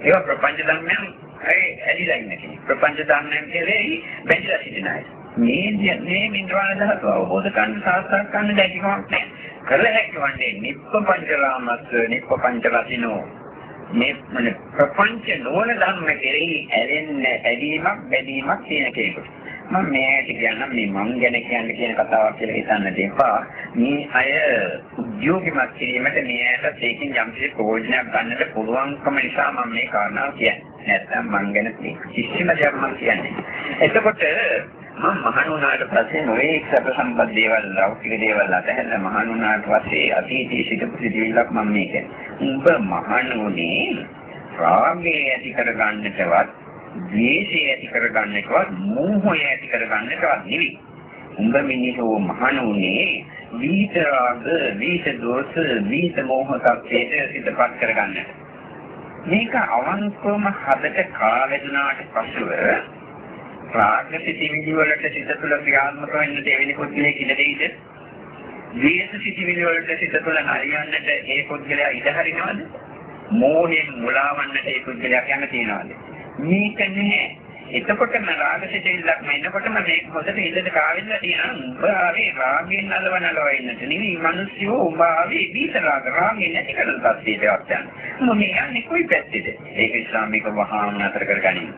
ඒවා ප්‍රපංච ධර්මයන් ඒ ඇදිලා ඉන්නේ කෙනෙක්. ප්‍රපංච ධර්මයන් කෙරෙහි බැඳලා සිටින අය. මේ මේ මින්ද්‍රාණ ධාතුව අවබෝධ කරගන්න සාස්ත්‍ර කරන්න දැකියක් නැහැ. කළ හැකි වන්නේ නිප්පංච රාමස්ස නිප්පංච රතිනෝ මේ මොන ප්‍රපංච නොවන ධර්ම කෙරෙහි ඇලෙන්න ඇලීමක් බැඳීමක් තියෙන කෙනෙකුට. මම මේකට කියන්න මේ මං ගැන කියන්න කියන කතාවක් කියලා හිතන්න දෙපා. මේ අය උද්‍යෝගිමත් කිරීමට මේ ඇයට ඒකෙන් යම් කිසි ප්‍රයෝජනයක් ගන්නට පුළුවන්කම නිසා මම මේ කාරණාව කියන්නේ. නැත්නම් මං ගැන කිසිම දෙයක් මං කියන්නේ. එතකොට මම මහණ වුණාට පස්සේ නොවේ සැප සම්පත් දේවල් ලෞකික දේවල් අතහැරලා මහණ වුණාට පස්සේ අතීතයේ සිටපු සිදුවිල්ලක් මම මේක. උඹ මහණ වුණේ රාගය ඇති කරගන්නටවත්, ද්වේෂය ඇති කරගන්නටවත්, මෝහය ඇති කරගන්නටවත් නෙවෙයි. උඹ මිනිහෝ මහණ වුණේ විහිත රාග, විහිත දෝෂ, විහිත මෝහ තත්ත්වයට සිතපත් කරගන්නට. මේක අවංකවම හදට කාලෙදුනාට පසුව රාග සිතිවිලි වලට සිත තුළ ක්‍රියාත්මක වෙන්න දෙවෙනි පුද්ගලයෙක් ඉඩ දෙයිද? ද්වේෂ සිතිවිලි වලට සිත තුළ හරියන්නට ඒ පුද්ගලයා ඉඩ හරිනවද? මෝහයෙන් මුලාවන්නට ඒ පුද්ගලයා කැමති තියනවද? මේක නෑ. එතකොටම රාග සිතිවිල්ලක් මෙන්නකොටම මේක හොඳට ඉඳලා කාවෙන්න තියෙනවා. උඹ ආවේ රාගයෙන් නලවනලව ඉන්නට නෙවෙයි මිනිස්සු උඹ ආවේ දීත රාග රාගයෙන් නැති කරන තත්ත්වයට යනවා. මොන්නේ යන්නේ කොයි පැත්තේද? ඒක ඉස්ලාමික වහාම නතර කරගනින්න.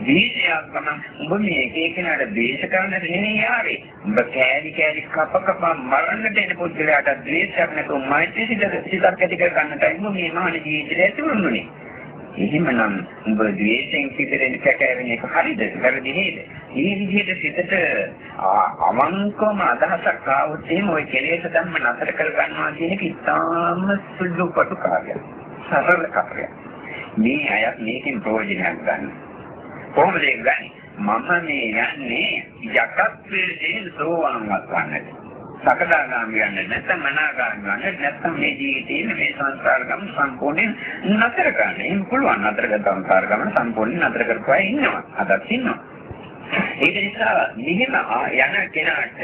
දීශයක් ගමන් උඹ මේ එක එකනට දේශ කරන්නට නෙමෙයි ආවේ. උඹ කෑලි කෑලි කප කප මරන්නට එන පුද්ගලයාට ද්වේෂයක් නැතුව මෛත්‍රී සිත සිතක් ඇති කර ගන්නටයි උඹ මේ මහාන ජීවිතය ඇතුළුුනේ. එහෙමනම් උඹ ද්වේෂයෙන් පිටරෙන් කැකෑවෙන එක හරිද? වැරදි නේද? මේ විදිහට සිතට අවංකවම අදහසක් ආවොත් එහෙම ওই කෙලෙස් ධම්ම නතර කර ගන්නවා කියන එක ඉතාම සුළු කොට කාර්යයක්. සරල කාර්යයක්. මේ අය මේකෙන් ප්‍රයෝජනයක් ගන්න. කොහොමද ඒක ගන්නේ? මම මේ යන්නේ යකත් වේදෙන් සෝවාන් වන්නට. සකදාගාමී යන්නේ නැත්නම් අනාගාමී යන්නේ නැත්නම් මේ ජීවිතයේ මේ සංස්කාර ගමන සම්පූර්ණයෙන් නතර කරන්න. එහෙම පුළුවන් නතර කර සංස්කාර ගමන සම්පූර්ණයෙන් නතර කරපුවා ඉන්නවා. අදත් ඉන්නවා. ඒක නිසා මෙහෙම යන කෙනාට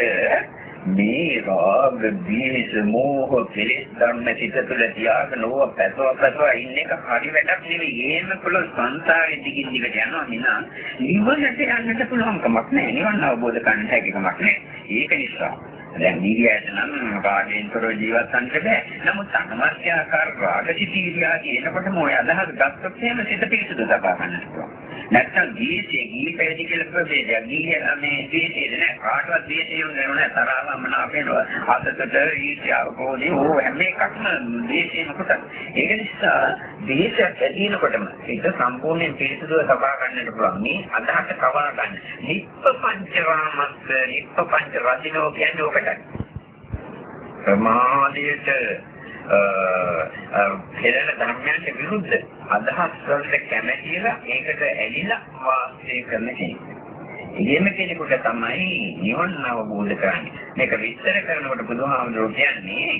මේ රාග බීජ මෝහ කෙලෙස් ධර්ම සිත තුළ තියාගෙන ඕව පැතව පැතව ඉන්න එක හරි වැඩක් නෙවෙයි. ඒම පුළුවන් සංසාරේ දිගින් දිගට යනවා මිනා නිවනට යන්නට පුළුවන් කමක් නැහැ. නිවන අවබෝධ කරගන්න හැකි කමක් නැහැ. ඒක නිසා දැන් නිර්යයට නම් රාගයෙන්තර ජීවත් වෙන්න බෑ. නමුත් අනවශ්‍ය ආකාර රාග සිතිවිලියා කියනකොටම ඔය අදහස් ගත්තොත් එහෙම සිත පිරිසුදු තබා ගන්නට පුළුවන්. නැත්තම් ගීසේ ගී පැවිදි කියලා ප්‍රභේදයක්. ගී මේ ද්වේෂය නෑ කාටවත් ද්වේෂය නෑ තරහම මනාපේනවා. අතකට ඊර්ෂ්‍යාව කෝදී ඕ හැම එකක්ම ද්වේෂයම කොට. ඒක නිසා ද්වේෂයක් ඇතිවෙනකොටම ඒක සම්පූර්ණයෙන් පිරිසුදුව තබා ගන්නට පුළුවන්. මේ අදහස කවා ගන්න. නිප්ප පංචරාමස්ස නිප්ප පංච රතිනෝ කියන්නේ ඔකටයි. ප්‍රමාදයට පෙරණ ධර්මයන්ට විරුද්ධ අදහස් වලට කැමැතිලා ඒකට ඇලිලා වාසය කරන කෙනෙක්. එහෙම කෙනෙකුට තමයි නිවන අවබෝධ කරන්නේ. මේක විස්තර කරනකොට බුදුහාමුදුරුවෝ කියන්නේ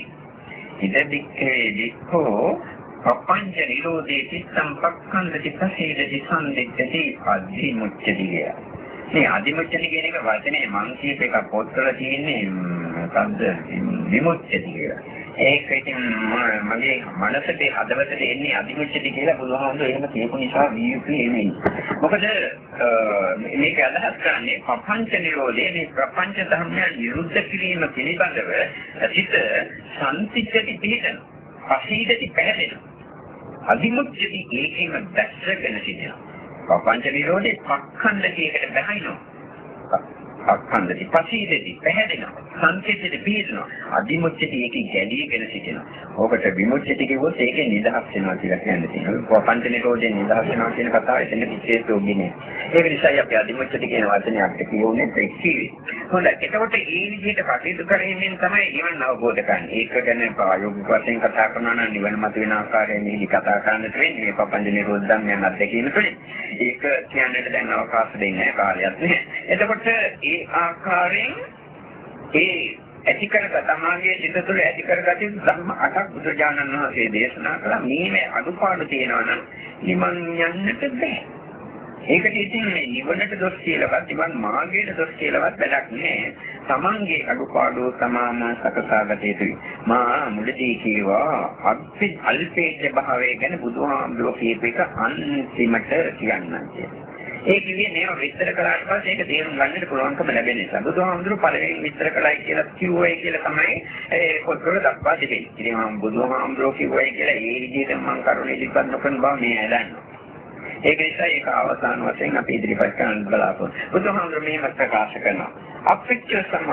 ඉදදික්කේ දික්ඛෝ පපංච නිරෝධේ චිත්තම් පක්ඛන්දති පසීදති සම්දිත්තති අධිමුච්ඡති කියලා. මේ අධිමුච්ඡති කියන එක වචනේ මං කියප එක පොත්වල තියෙන්නේ මොකද්ද විමුක්තිය කියලා. ඒක ඉතින් මගේ මනසට හදවතට එන්නේ අධිමුච්ඡති කියලා බුදුහාමුදුරුවෝ එහෙම කියපු නිසා වීපී එන්නේ. මොකද මේක අදහස් කරන්නේ ප්‍රපංච නිරෝධය මේ ප්‍රපංච ධර්මයන් විරුද්ධ කිරීම පිළිබඳව සිත සම්පිච්චටි පිළිදෙන. පසීදටි පැහැදෙනවා. අධිමුච්ඡති ඒකෙම දැස්සගෙන සිටිනවා. ප්‍රපංච නිරෝධේ පක්ඛන්ද කීකට බහිනවා. අක්ඛන්දටි පසීදෙති පැහැදෙනවා. සංකේතෙට පිළිදෙනවා අදිමුච්චටි ඒකේ ගැලීගෙන සිටිනවා. ඕකට විමුච්චටි කිව්වොත් ඒකේ නිදහස් වෙනවා කියලා කියන්නේ තියෙනවා. පංච නිරෝධයෙන් නිදහස් වෙනවා කියන කතාව එතන විශේෂ උගිනේ ඒක නිසා අපි අදිමුච්චටි කියන වචනේ අපිට කියෝනේ තෙක්කී හොඳයි. එතකොට මේ විදිහට කටයුතු කිරීමෙන් තමයි නිවන අවබෝධ කරන්නේ. ඒක ගැන ප්‍රායෝගික වශයෙන් කතා කරනවා නම් නිවන මත වෙන ආකාරයෙන් මේක කතා කරන්නට වෙන්නේ මේ පංච නිරෝධ ධර්මයන් අත්දැකීම තුළින් ඒක කියන්නට දැන් අවකාශ දෙන්නේ නැහැ කාර්යයක් නැහැ. එතකොට ඒ ආකාරයෙන් ඒ ඇති කරගත තමාගේ සිත තුළ ඇති කරගත යුතු ධර්ම අටක් බුදුජානන් වහන්සේ දේශනා කළා. මේ අඩුපාඩු තියෙනවා නම් නිමන් යන්නට බෑ. ඒකට ඉතින් මේ නිවනට දොස් කියලාවත් නිවන් මාර්ගයට දොස් කියලාවත් වැඩක් නෑ. තමන්ගේ අඩුපාඩු තමාම සකසාගත යුතුයි. මා මුලදී කියවා අල්පේ අල්පේච්ඡ භාවය ගැන බුදුහාමුදුරුවෝ කියපු එක අන්තිමට කියන්නම් කියලා. ඒ කිව්වේ මේව විස්තර කළාට පස්සේ ඒක තේරුම් ගන්නට පුළුවන්කම ලැබෙන නිසා. බුදුහාමුදුරු පළවෙනි විස්තර කළයි කියලා කිව්වයි කියලා තමයි ඒ පොත්වල දක්වා තිබෙන්නේ. ඉතින් මම බුදුහාමුදුරු කිව්වයි කියලා ඒ විදිහට මම කරුණ ඉදිරිපත් නොකරන බව මේ ඇදන්නවා. ඒක නිසා ඒක අවසාන වශයෙන් අපි ඉදිරිපත් කරන්න බලාපොරොත්තු. බුදුහාමුදුරු මේක ප්‍රකාශ කරනවා. අපිච්ච සම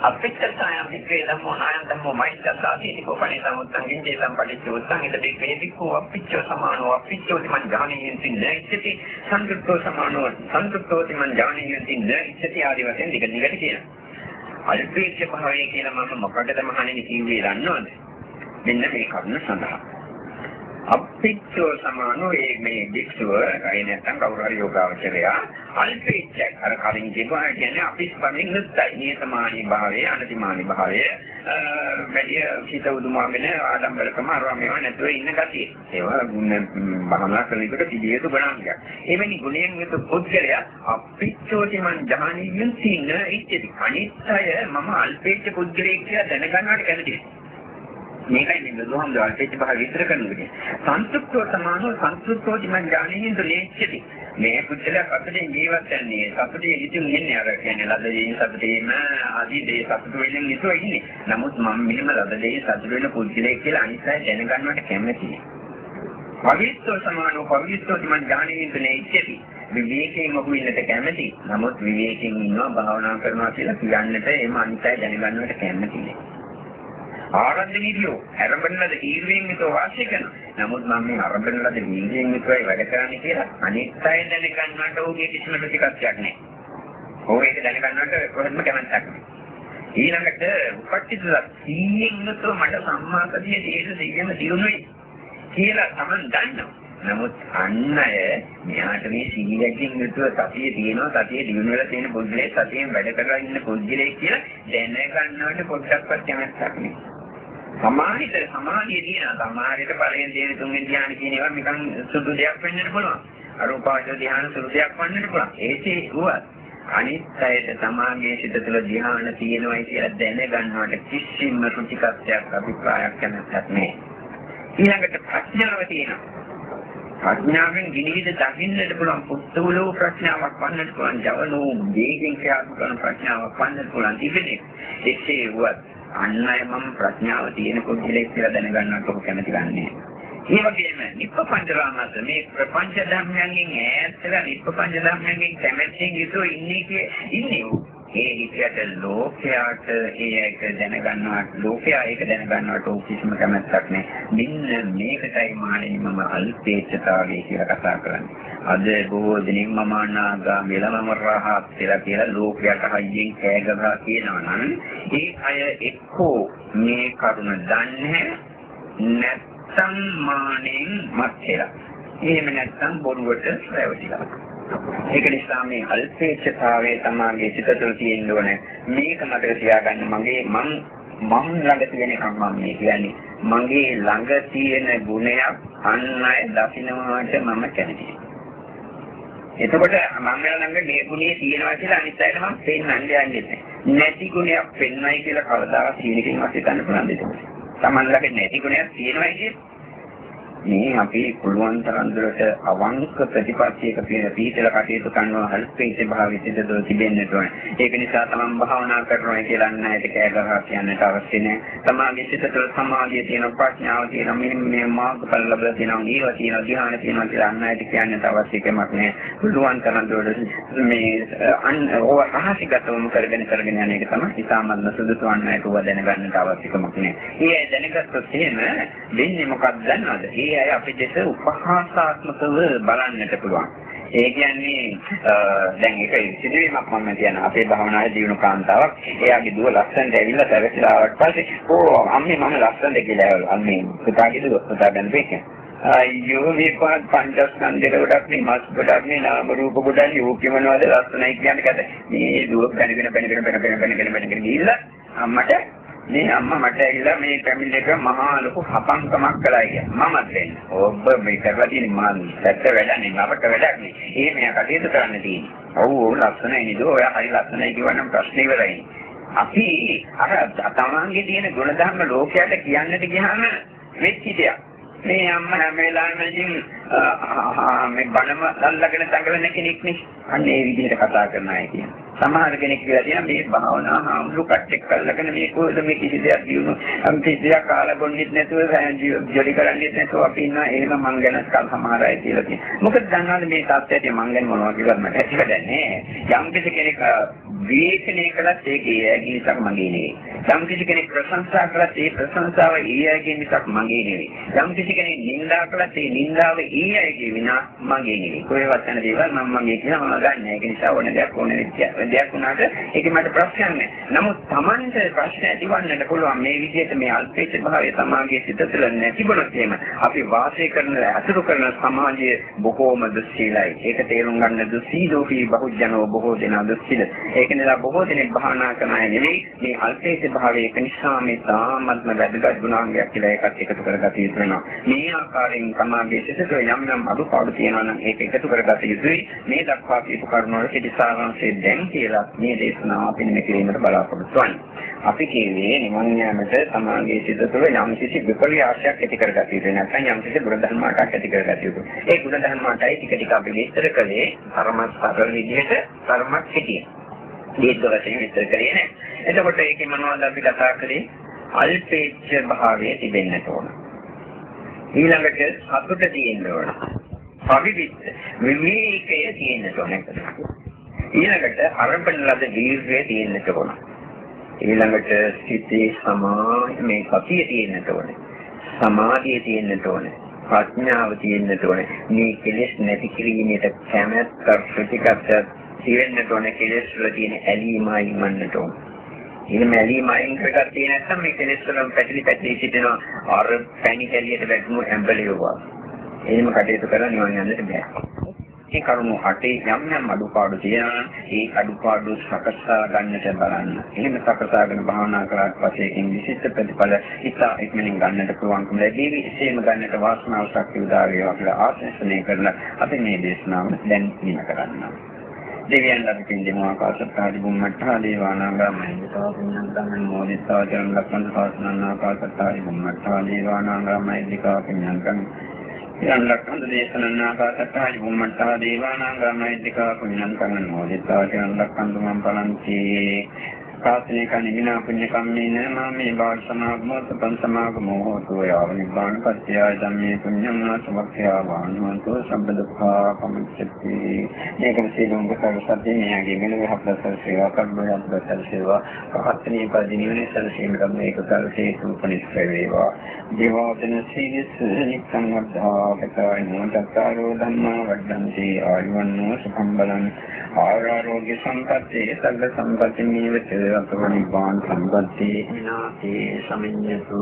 අපිච්චසයම් වික්‍රේ ධම්මෝ නායම් ධම්මෝ මෛත්‍යාසාති නිකෝපණේ සමුත්තං ගින්ජේ සම්පටිච්ච උත්තං. ඉද බික්‍රේ වික්ඛෝ අපිච්චෝ සමානෝ අපිච්චෝති මං ඥානෙයන්ති නයිච්චති සංකෘත්තෝ සමානෝ සංකෘත්තෝති මං ඥානෙයන්ති නයිච්චති ආදි වශයෙන් දිග දිගට කියනවා. අල්පේච්ඡ භාවය කියලා මම මොකටද මහණෙනි කිව්වේ දන්නවද? මෙන්න මේ කරුණ සඳහා. අපිච්චෝ සමානෝ ඒ මේ වික්ෂුව ඒ නැත්තම් කවුරු හරි යෝගාවචරය අල්පේච්ඡක් අර කලින් කියපුවා කියන්නේ අපි ස්පර්ශින් නැත්තයි. නියතමානී භාවය අනතිමානී භාවය වැඩි හිත උදුමාගෙන ආඩම්බරකම අරවා මේවා නැතුව ඉන්න ගතිය. ඒවා බහමලා කරනකොට පිළිය යුතු ගණන්යක් එවැනි ගුණයෙන් යුතු පුද්ගලයා අපිච්චෝති මං ජහනීයන් සින්න ඉච්චති අනිත්‍යය මම අල්පේච්ඡ පුද්ගලයෙක් කියලා දැනගන්නවට කැමතියි. මේකයි මේ බුදුහාමුදුරුවෝ අල්පේච්ඡ භාව විස්තර කරන්නේ. සංසුප්තෝ සමානෝ සංසුප්තෝ දිමං ඥානෙහිඳ ලේච්ඡති. මේ පුද්ගලයා අපිට ජීවත් වෙන්නේ සතුටේ ඉතින් ඉන්නේ අර කියන්නේ ලද දේ සතුටේම ආදී දේ සතුට වෙනින් ඉතෝ ඉන්නේ. නමුත් මම මෙහෙම ලද දේ සතුට වෙන පුද්ගලයෙක් කියලා අනිත් අය දැනගන්නවට කැමතියි. පවිත්‍ර සමානෝ පවිත්‍ර මන් ඥානීන්තනේ ඉච්ඡති. විවේකයෙන් ඔහු ඉන්නට කැමති. නමුත් විවේකයෙන් ඉන්නවා භාවනා කරනවා කියලා කියන්නට එම අනිත්‍ය දැනගන්නවට කැමති නෑ. ආරම්භ නිදියෝ ආරම්භනලද ඊර්වයෙන් විතර වාසය කරනවා. නමුත් මම මේ ආරම්භනලද ඊර්වයෙන් විතරයි වැඩ කරන්නේ කියලා අනිත් අය දැනගන්නට ඕකේ කිසිම ප්‍රතිපත්තියක් නැහැ. ඕක ඒක දැනගන්නට කොහෙත්ම කැමැත්තක් නැහැ. ඊළඟට උපට්ඨිත සීයෙන් විතර මට සම්මාසතිය දේශ දෙයම දිනුනේ කියලා Taman දන්නවා. නමුත් අන්න අය මෙයාට මේ සීලයෙන් යුතුව සතිය තියෙනවා සතිය දිනු වෙලා තියෙන පොඩ්ඩේ සතියෙන් වැඩ කරලා ඉන්න පොඩ්ඩලේ කියලා දැනගන්නවට පොඩ්ඩක්වත් කැමැත්තක් නෑ. සමාහිත සමාධිය තියෙන සමාහිත ඵලයෙන් තියෙන තුන්වෙනි ධ්‍යාන කියන ඒවා නිකන් සුදු දෙයක් වෙන්නත් පුළුවන්. අරූපාවචර ධ්‍යාන සුදු දෙයක් වන්නත් පුළුවන්. ඒකේ වුවත් අනිත් අයට සමාගයේ සිට තුළ ධ්‍යාන තියෙනවායි කියලා දැනගන්නවට කිසිම රුචිකත්වයක් අභිප්‍රායක් කැමැත්තක් නෑ. ඊළඟට ප්‍රඥාව තියෙනවා. ප්‍රඥාවෙන් ගිනිවිද දකින්නට පුළුවන් පුස්තවලෝ ප්‍රඥාවක් වන්නට පුළුවන් ජවනෝ වේගෙන් ක්‍රියාත්මක කරන ප්‍රඥාවක් වන්නට පුළුවන් ඉතිනේ එසේ වුවත් අන්න අය මම ප්‍රඥාව තියෙන කොච්චරක් කියලා දැනගන්නට ඔබ කැමති ගන්නෑ. ඒ වගේම නිප්පංච රාමස මේ ප්‍රපංච ධර්මයන්ගෙන් ඈත් වෙලා නිප්පංච ධර්මයන්ගෙන් කැමැත්තෙන් යුතුව ඉන්නේ ඉන්නේ ඒ හිතයට ලෝකයට ඒක දැනගන්නවට ලෝකයා ඒක දැනගන්නවට ඕක කිසිම කැමැත්තක් නැහැ. මෙන්න මේකටයි මානෙනි මම අල්පේච්ඡතාවය කියලා කතා කරන්නේ. අද බොහෝ දෙනෙක් මම අනාගා මෙලමම රහත් කියලා කියලා ලෝකයට හයියෙන් කෑ ගහලා කියනවා නම් ඒ අය එක්කෝ මේ කරුණ දන්නේ නැත්නම් මානෙන් මත්ලා. එහෙම නැත්නම් බොරුවට රැවටිලා. ඒක නිසා මේ අල්පේච්ඡතාවයේ තමාගේ සිත තුළ තියෙන්න ඕනේ. මේක මතක තියාගන්න මගේ මං මම ළඟ තියෙන එකක් මම මේ කියන්නේ. මගේ ළඟ තියෙන ගුණයක් අන් අය දකින්නවාට මම කැමතියි. එතකොට මම ළඟ මේ ගුණේ තියෙනවා කියලා අනිත් අයට මම පෙන්වන්න යන්නේ නැහැ. නැති ගුණයක් පෙන්වයි කියලා කවදාවත් සීනකින්වත් හිතන්න පුළුවන් දෙයක්. Taman ළඟ නැති ගුණයක් තියෙනවා කියන්නේ මේ අපි පුළුවන් තරම් දුරට අවංක ප්‍රතිපත්තියක පිළිතල කටයුතු කරනවා හල්පේසේ භාවිතද තිබෙන්නට ඕනේ. ඒක නිසා තමන් භාවනා කරනවා කියලා නැහැට කෑගහලා කියන්නට අවශ්‍ය නැහැ. තමාගේ සිත තුළ සමාධිය තියෙන ප්‍රඥාව තියෙන මෙන්න මේ මාර්ගඵල ලැබලා තියෙනවා. ඊව තියෙන ධ්‍යාන තියෙනවා කියලා නැහැට කියන්නට අවශ්‍ය කමක් නැහැ. පුළුවන් තරම් දුරට මේ අන් ඕව රහසිගතවම කරගෙන කරගෙන යන එක තමයි ඉතාමත්ම සුදුසු වන්නට ඕව දැනගන්නට අවශ්‍ය කමක් නැහැ. ඒ දැනගත්තොත් එහෙම වෙන්නේ මොකක්ද දන්නවද? ඒ අය අපි දෙස උපහාසාත්මකව බලන්නට පුළුවන්. ඒ කියන්නේ දැන් ඒක සිදුවීමක් මම කියන අපේ භවනායේ දිනු කාන්තාවක් එයාගේ දුව ලස්සනට ඇවිල්ලා සැරසිලා ආවට පස්සේ ඕ අම්මේ මම ලස්සනට කියලා ඇවිල්ලා අම්මේ පුතාගේ දුව පුතා ගැන වෙන්නේ අයියෝ මේ පාත් පංචස්කන්ධේ ගොඩක් මේ මස් ගොඩක් මේ නාම රූප ගොඩක් යෝග්‍ය මොනවද ලස්සනයි කියන්නේ කද මේ දුව පැනගෙන පැනගෙන පැනගෙන පැනගෙන පැනගෙන ගිහිල්ලා අම්මට මේ අම්මා මට ඇවිල්ලා මේ ෆැමිලි එක මහා ලොකු හපංකමක් කළා කියලා. මමත් දෙන්න. ඔබ මේ කරලා තියෙන මා පැත්ත වැඩන්නේ අපට වැඩක් නේ. ඒ මෙයා කටයුතු කරන්න තියෙන්නේ. ඔව් ඔව් ලස්සනයි නේද? ඔයා හරි ලස්සනයි කියවනම් ප්‍රශ්නේ ඉවරයි. අපි අර තමන්ගේ තියෙන ගුණධර්ම ලෝකයට කියන්නට ගියාම වෙච්ච දෙයක්. මේ අම්මා හැම වෙලාවෙම ඉතින් මේ බණම අල්ලගෙන දඟලන කෙනෙක් නේ. අන්න ඒ විදිහට කතා කරන අය කියන්නේ. සමහර කෙනෙක් කියලා තියෙනවා මේ භාවනා හාමුදුරු කට්ටෙක් අල්ලගෙන මේ කොහෙද මේ කිසි දෙයක් දිනු අම් කිසි දෙයක් කාලා බොන්නෙත් නැතුව ජොලි කරන්නේත් නැතුව අපි ඉන්නවා එහෙම මං ගැන කල් සමහර අය කියලා තියෙනවා. මොකද දන්නවද මේ තත්ත්වයට මං ගැන මොනවද කියලා මට ඇති වැඩන්නේ. යම් කිසි කෙනෙක් විවේචනය කළත් ඒකේ ඇගේ මිසක් මගේ නෙවෙයි. යම් කිසි කෙනෙක් ප්‍රශංසා කළත් ඒ ප්‍රශංසාව ඒ ඇගේ මිසක් මගේ නෙවෙයි. යම් කිසි කෙනෙක් නින්දා කළත් ඒ නින්දාව ඒ ඇගේ විනා මගේ නෙවෙයි. කොහෙවත් යන දේවල් මම මගේ කියලා මම ගන්න. ඒක නිසා ඕන දෙයක් ඕන දෙයක් වුණාට ඒක මට ප්‍රශ්නයක් නෑ. නමුත් Tamante ප්‍රශ්න ඇතිවන්නට පුළුවන් මේ විදිහට මේ අල්පේච්ඡ භාවය සමාජයේ සිට තුළ නැතිවොත් එහෙම අපි වාසය කරන අසුරු කරන සමාජයේ බොහෝම දුස්සීලයි. ඒක තේරුම් ගන්න දුස්සීලෝහි බහුජනෝ බොහෝ දෙනා දුස්සීල. ඒක නිසා බොහෝ දෙනෙක් භාවනා කරන අය නෙවෙයි මේ අල්පේච්ඡ භාවය ඒක නිසා මේ තාමත්ම වැදගත් ගුණාංගයක් කියලා ඒකත් එකතු කරගත යුතු වෙනවා. මේ ආකාරයෙන් සමාජයේ සිට තුළ යම් යම් අඩුපාඩු තියෙනවා නම් ඒක එකතු කරගත යුතුයි. මේ දක්වා කියපු කරුණ වල පිටිසාරංශය දැන් කියලා මේ දේශනාව අපි නිම කිරීමට බලාපොරොත්තු වෙන්නේ. අපි කියන්නේ නිවන් යාමට සමාගයේ සිට තුළ යම් කිසි විපර්යාසයක් ඇති කරගත යුතු නැත්නම් යම් කිසි ගුණධර්මයක් ඇති කරගත යුතු. ඒ ගුණධර්මයටයි ටික ටික අපි විස්තර කළේ ධර්මස්තරල විදිහට ධර්මයක් හිටියේ. දීර්ඝ වශයෙන් විස්තර කරේ නෑ. එතකොට ඒකේ මොනවද අපි කතා කරේ? අල්පේච්ඡ භාවය තිබෙන්නට ඕන. ඊළඟට සතුට තියෙන්න ඕන. පවිවිත් විවේකය තියෙන්න ඕන. ඊළඟට අරබන ලද දීර්ඝය තියෙන්න ඕන. ඊළඟට සිතේ සමා මේ කතිය තියෙන්න ඕන. සමාධිය තියෙන්න ඕන. ප්‍රඥාව තියෙන්න ඕන. මේ කෙලෙස් නැති කිරීමේට කැමැත්ත ප්‍රතිකප්ප තියෙන්න ඕන කෙලෙස් වල තියෙන ඇලීමයි මන්නට ඕන. එහෙම ඇලීම අයින් කරගත්තේ නැත්නම් මේ කෙලෙස් වලින් පැටලි පැටලි සිටිනවා අර පැණි කැලියට වැටුණු ඇඹලියෝවා. එහෙම කටයුතු කරලා නිවන් යන්නට බෑ. මේ කරුණු අටේ යම් යම් අඩුපාඩු තියෙනවා ඒ අඩුපාඩු සකසා ගන්නට බලන්න. එහෙම සකසාගෙන භාවනා කරාට පස්සේ ඒකෙන් විශිෂ්ට ප්‍රතිඵල ඉතා ඉක්මනින් ගන්නට පුළුවන්කම ලැබෙවි. එසේම ගන්නට වාසනාව ශක්තිය උදා වේවා කියලා ආශිර්වාදනය කරලා අපි මේ දේශනාව දැන් නිම කරන්නම්. දෙවියන් අපි පින්දෙමු ආකාශත්තාදි බුම්මට්ටා දේවානාගා මහින්දතා පුඤ්ඤං තමන් මොදිතා චරණ ලක්ඛන්ත සාසනං ආකාශත්තාදි බුම්මට්ටා දේවානාගා මහින්දිකා පුඤ්ඤං කං යන් ලක්ඛන්ත දේශනං ආකාශත්තාදි බුම්මට්ටා දේවානාගා මහින්දිකා පුඤ්ඤං කං මොදිතා චරණ ලක්ඛන්ත මම් පලන්ති කාසනේ කන්නේ විනා පුඤ්ඤ කම්මේන මාමේ බාල සමාගමෝ සපන් සමාගමෝ හෝතු යාව නිබ්බාන පත්‍ය ධම්මේ පුඤ්ඤං ආසවක්ඛ්‍යා වානුවන්තෝ සම්බදඛා පමච්චති මේක සියලුම කුසල සත්‍ය මෙයාගේ මෙලොව හප්පසල් සේවා කර්මයක් බසල් සේවා පහත්නී පදිනිවනේ සලසීමට මේක කුසල හේතු උපනිෂ්ඨ වේවා. දේවාදන සීලස් නික්ඛං වද්ධා කතායි නෝතකාරෝ ධම්මා වඩ්ඩන්ති. ආයුවන්නෝ සුඛම් බලං. ආරෝග්‍ය සම්පත්තේ සග්ග සම්පatti නිවත අතෝ නිබ්බාන සම්පatti විනාති සමිඤ්ඤතු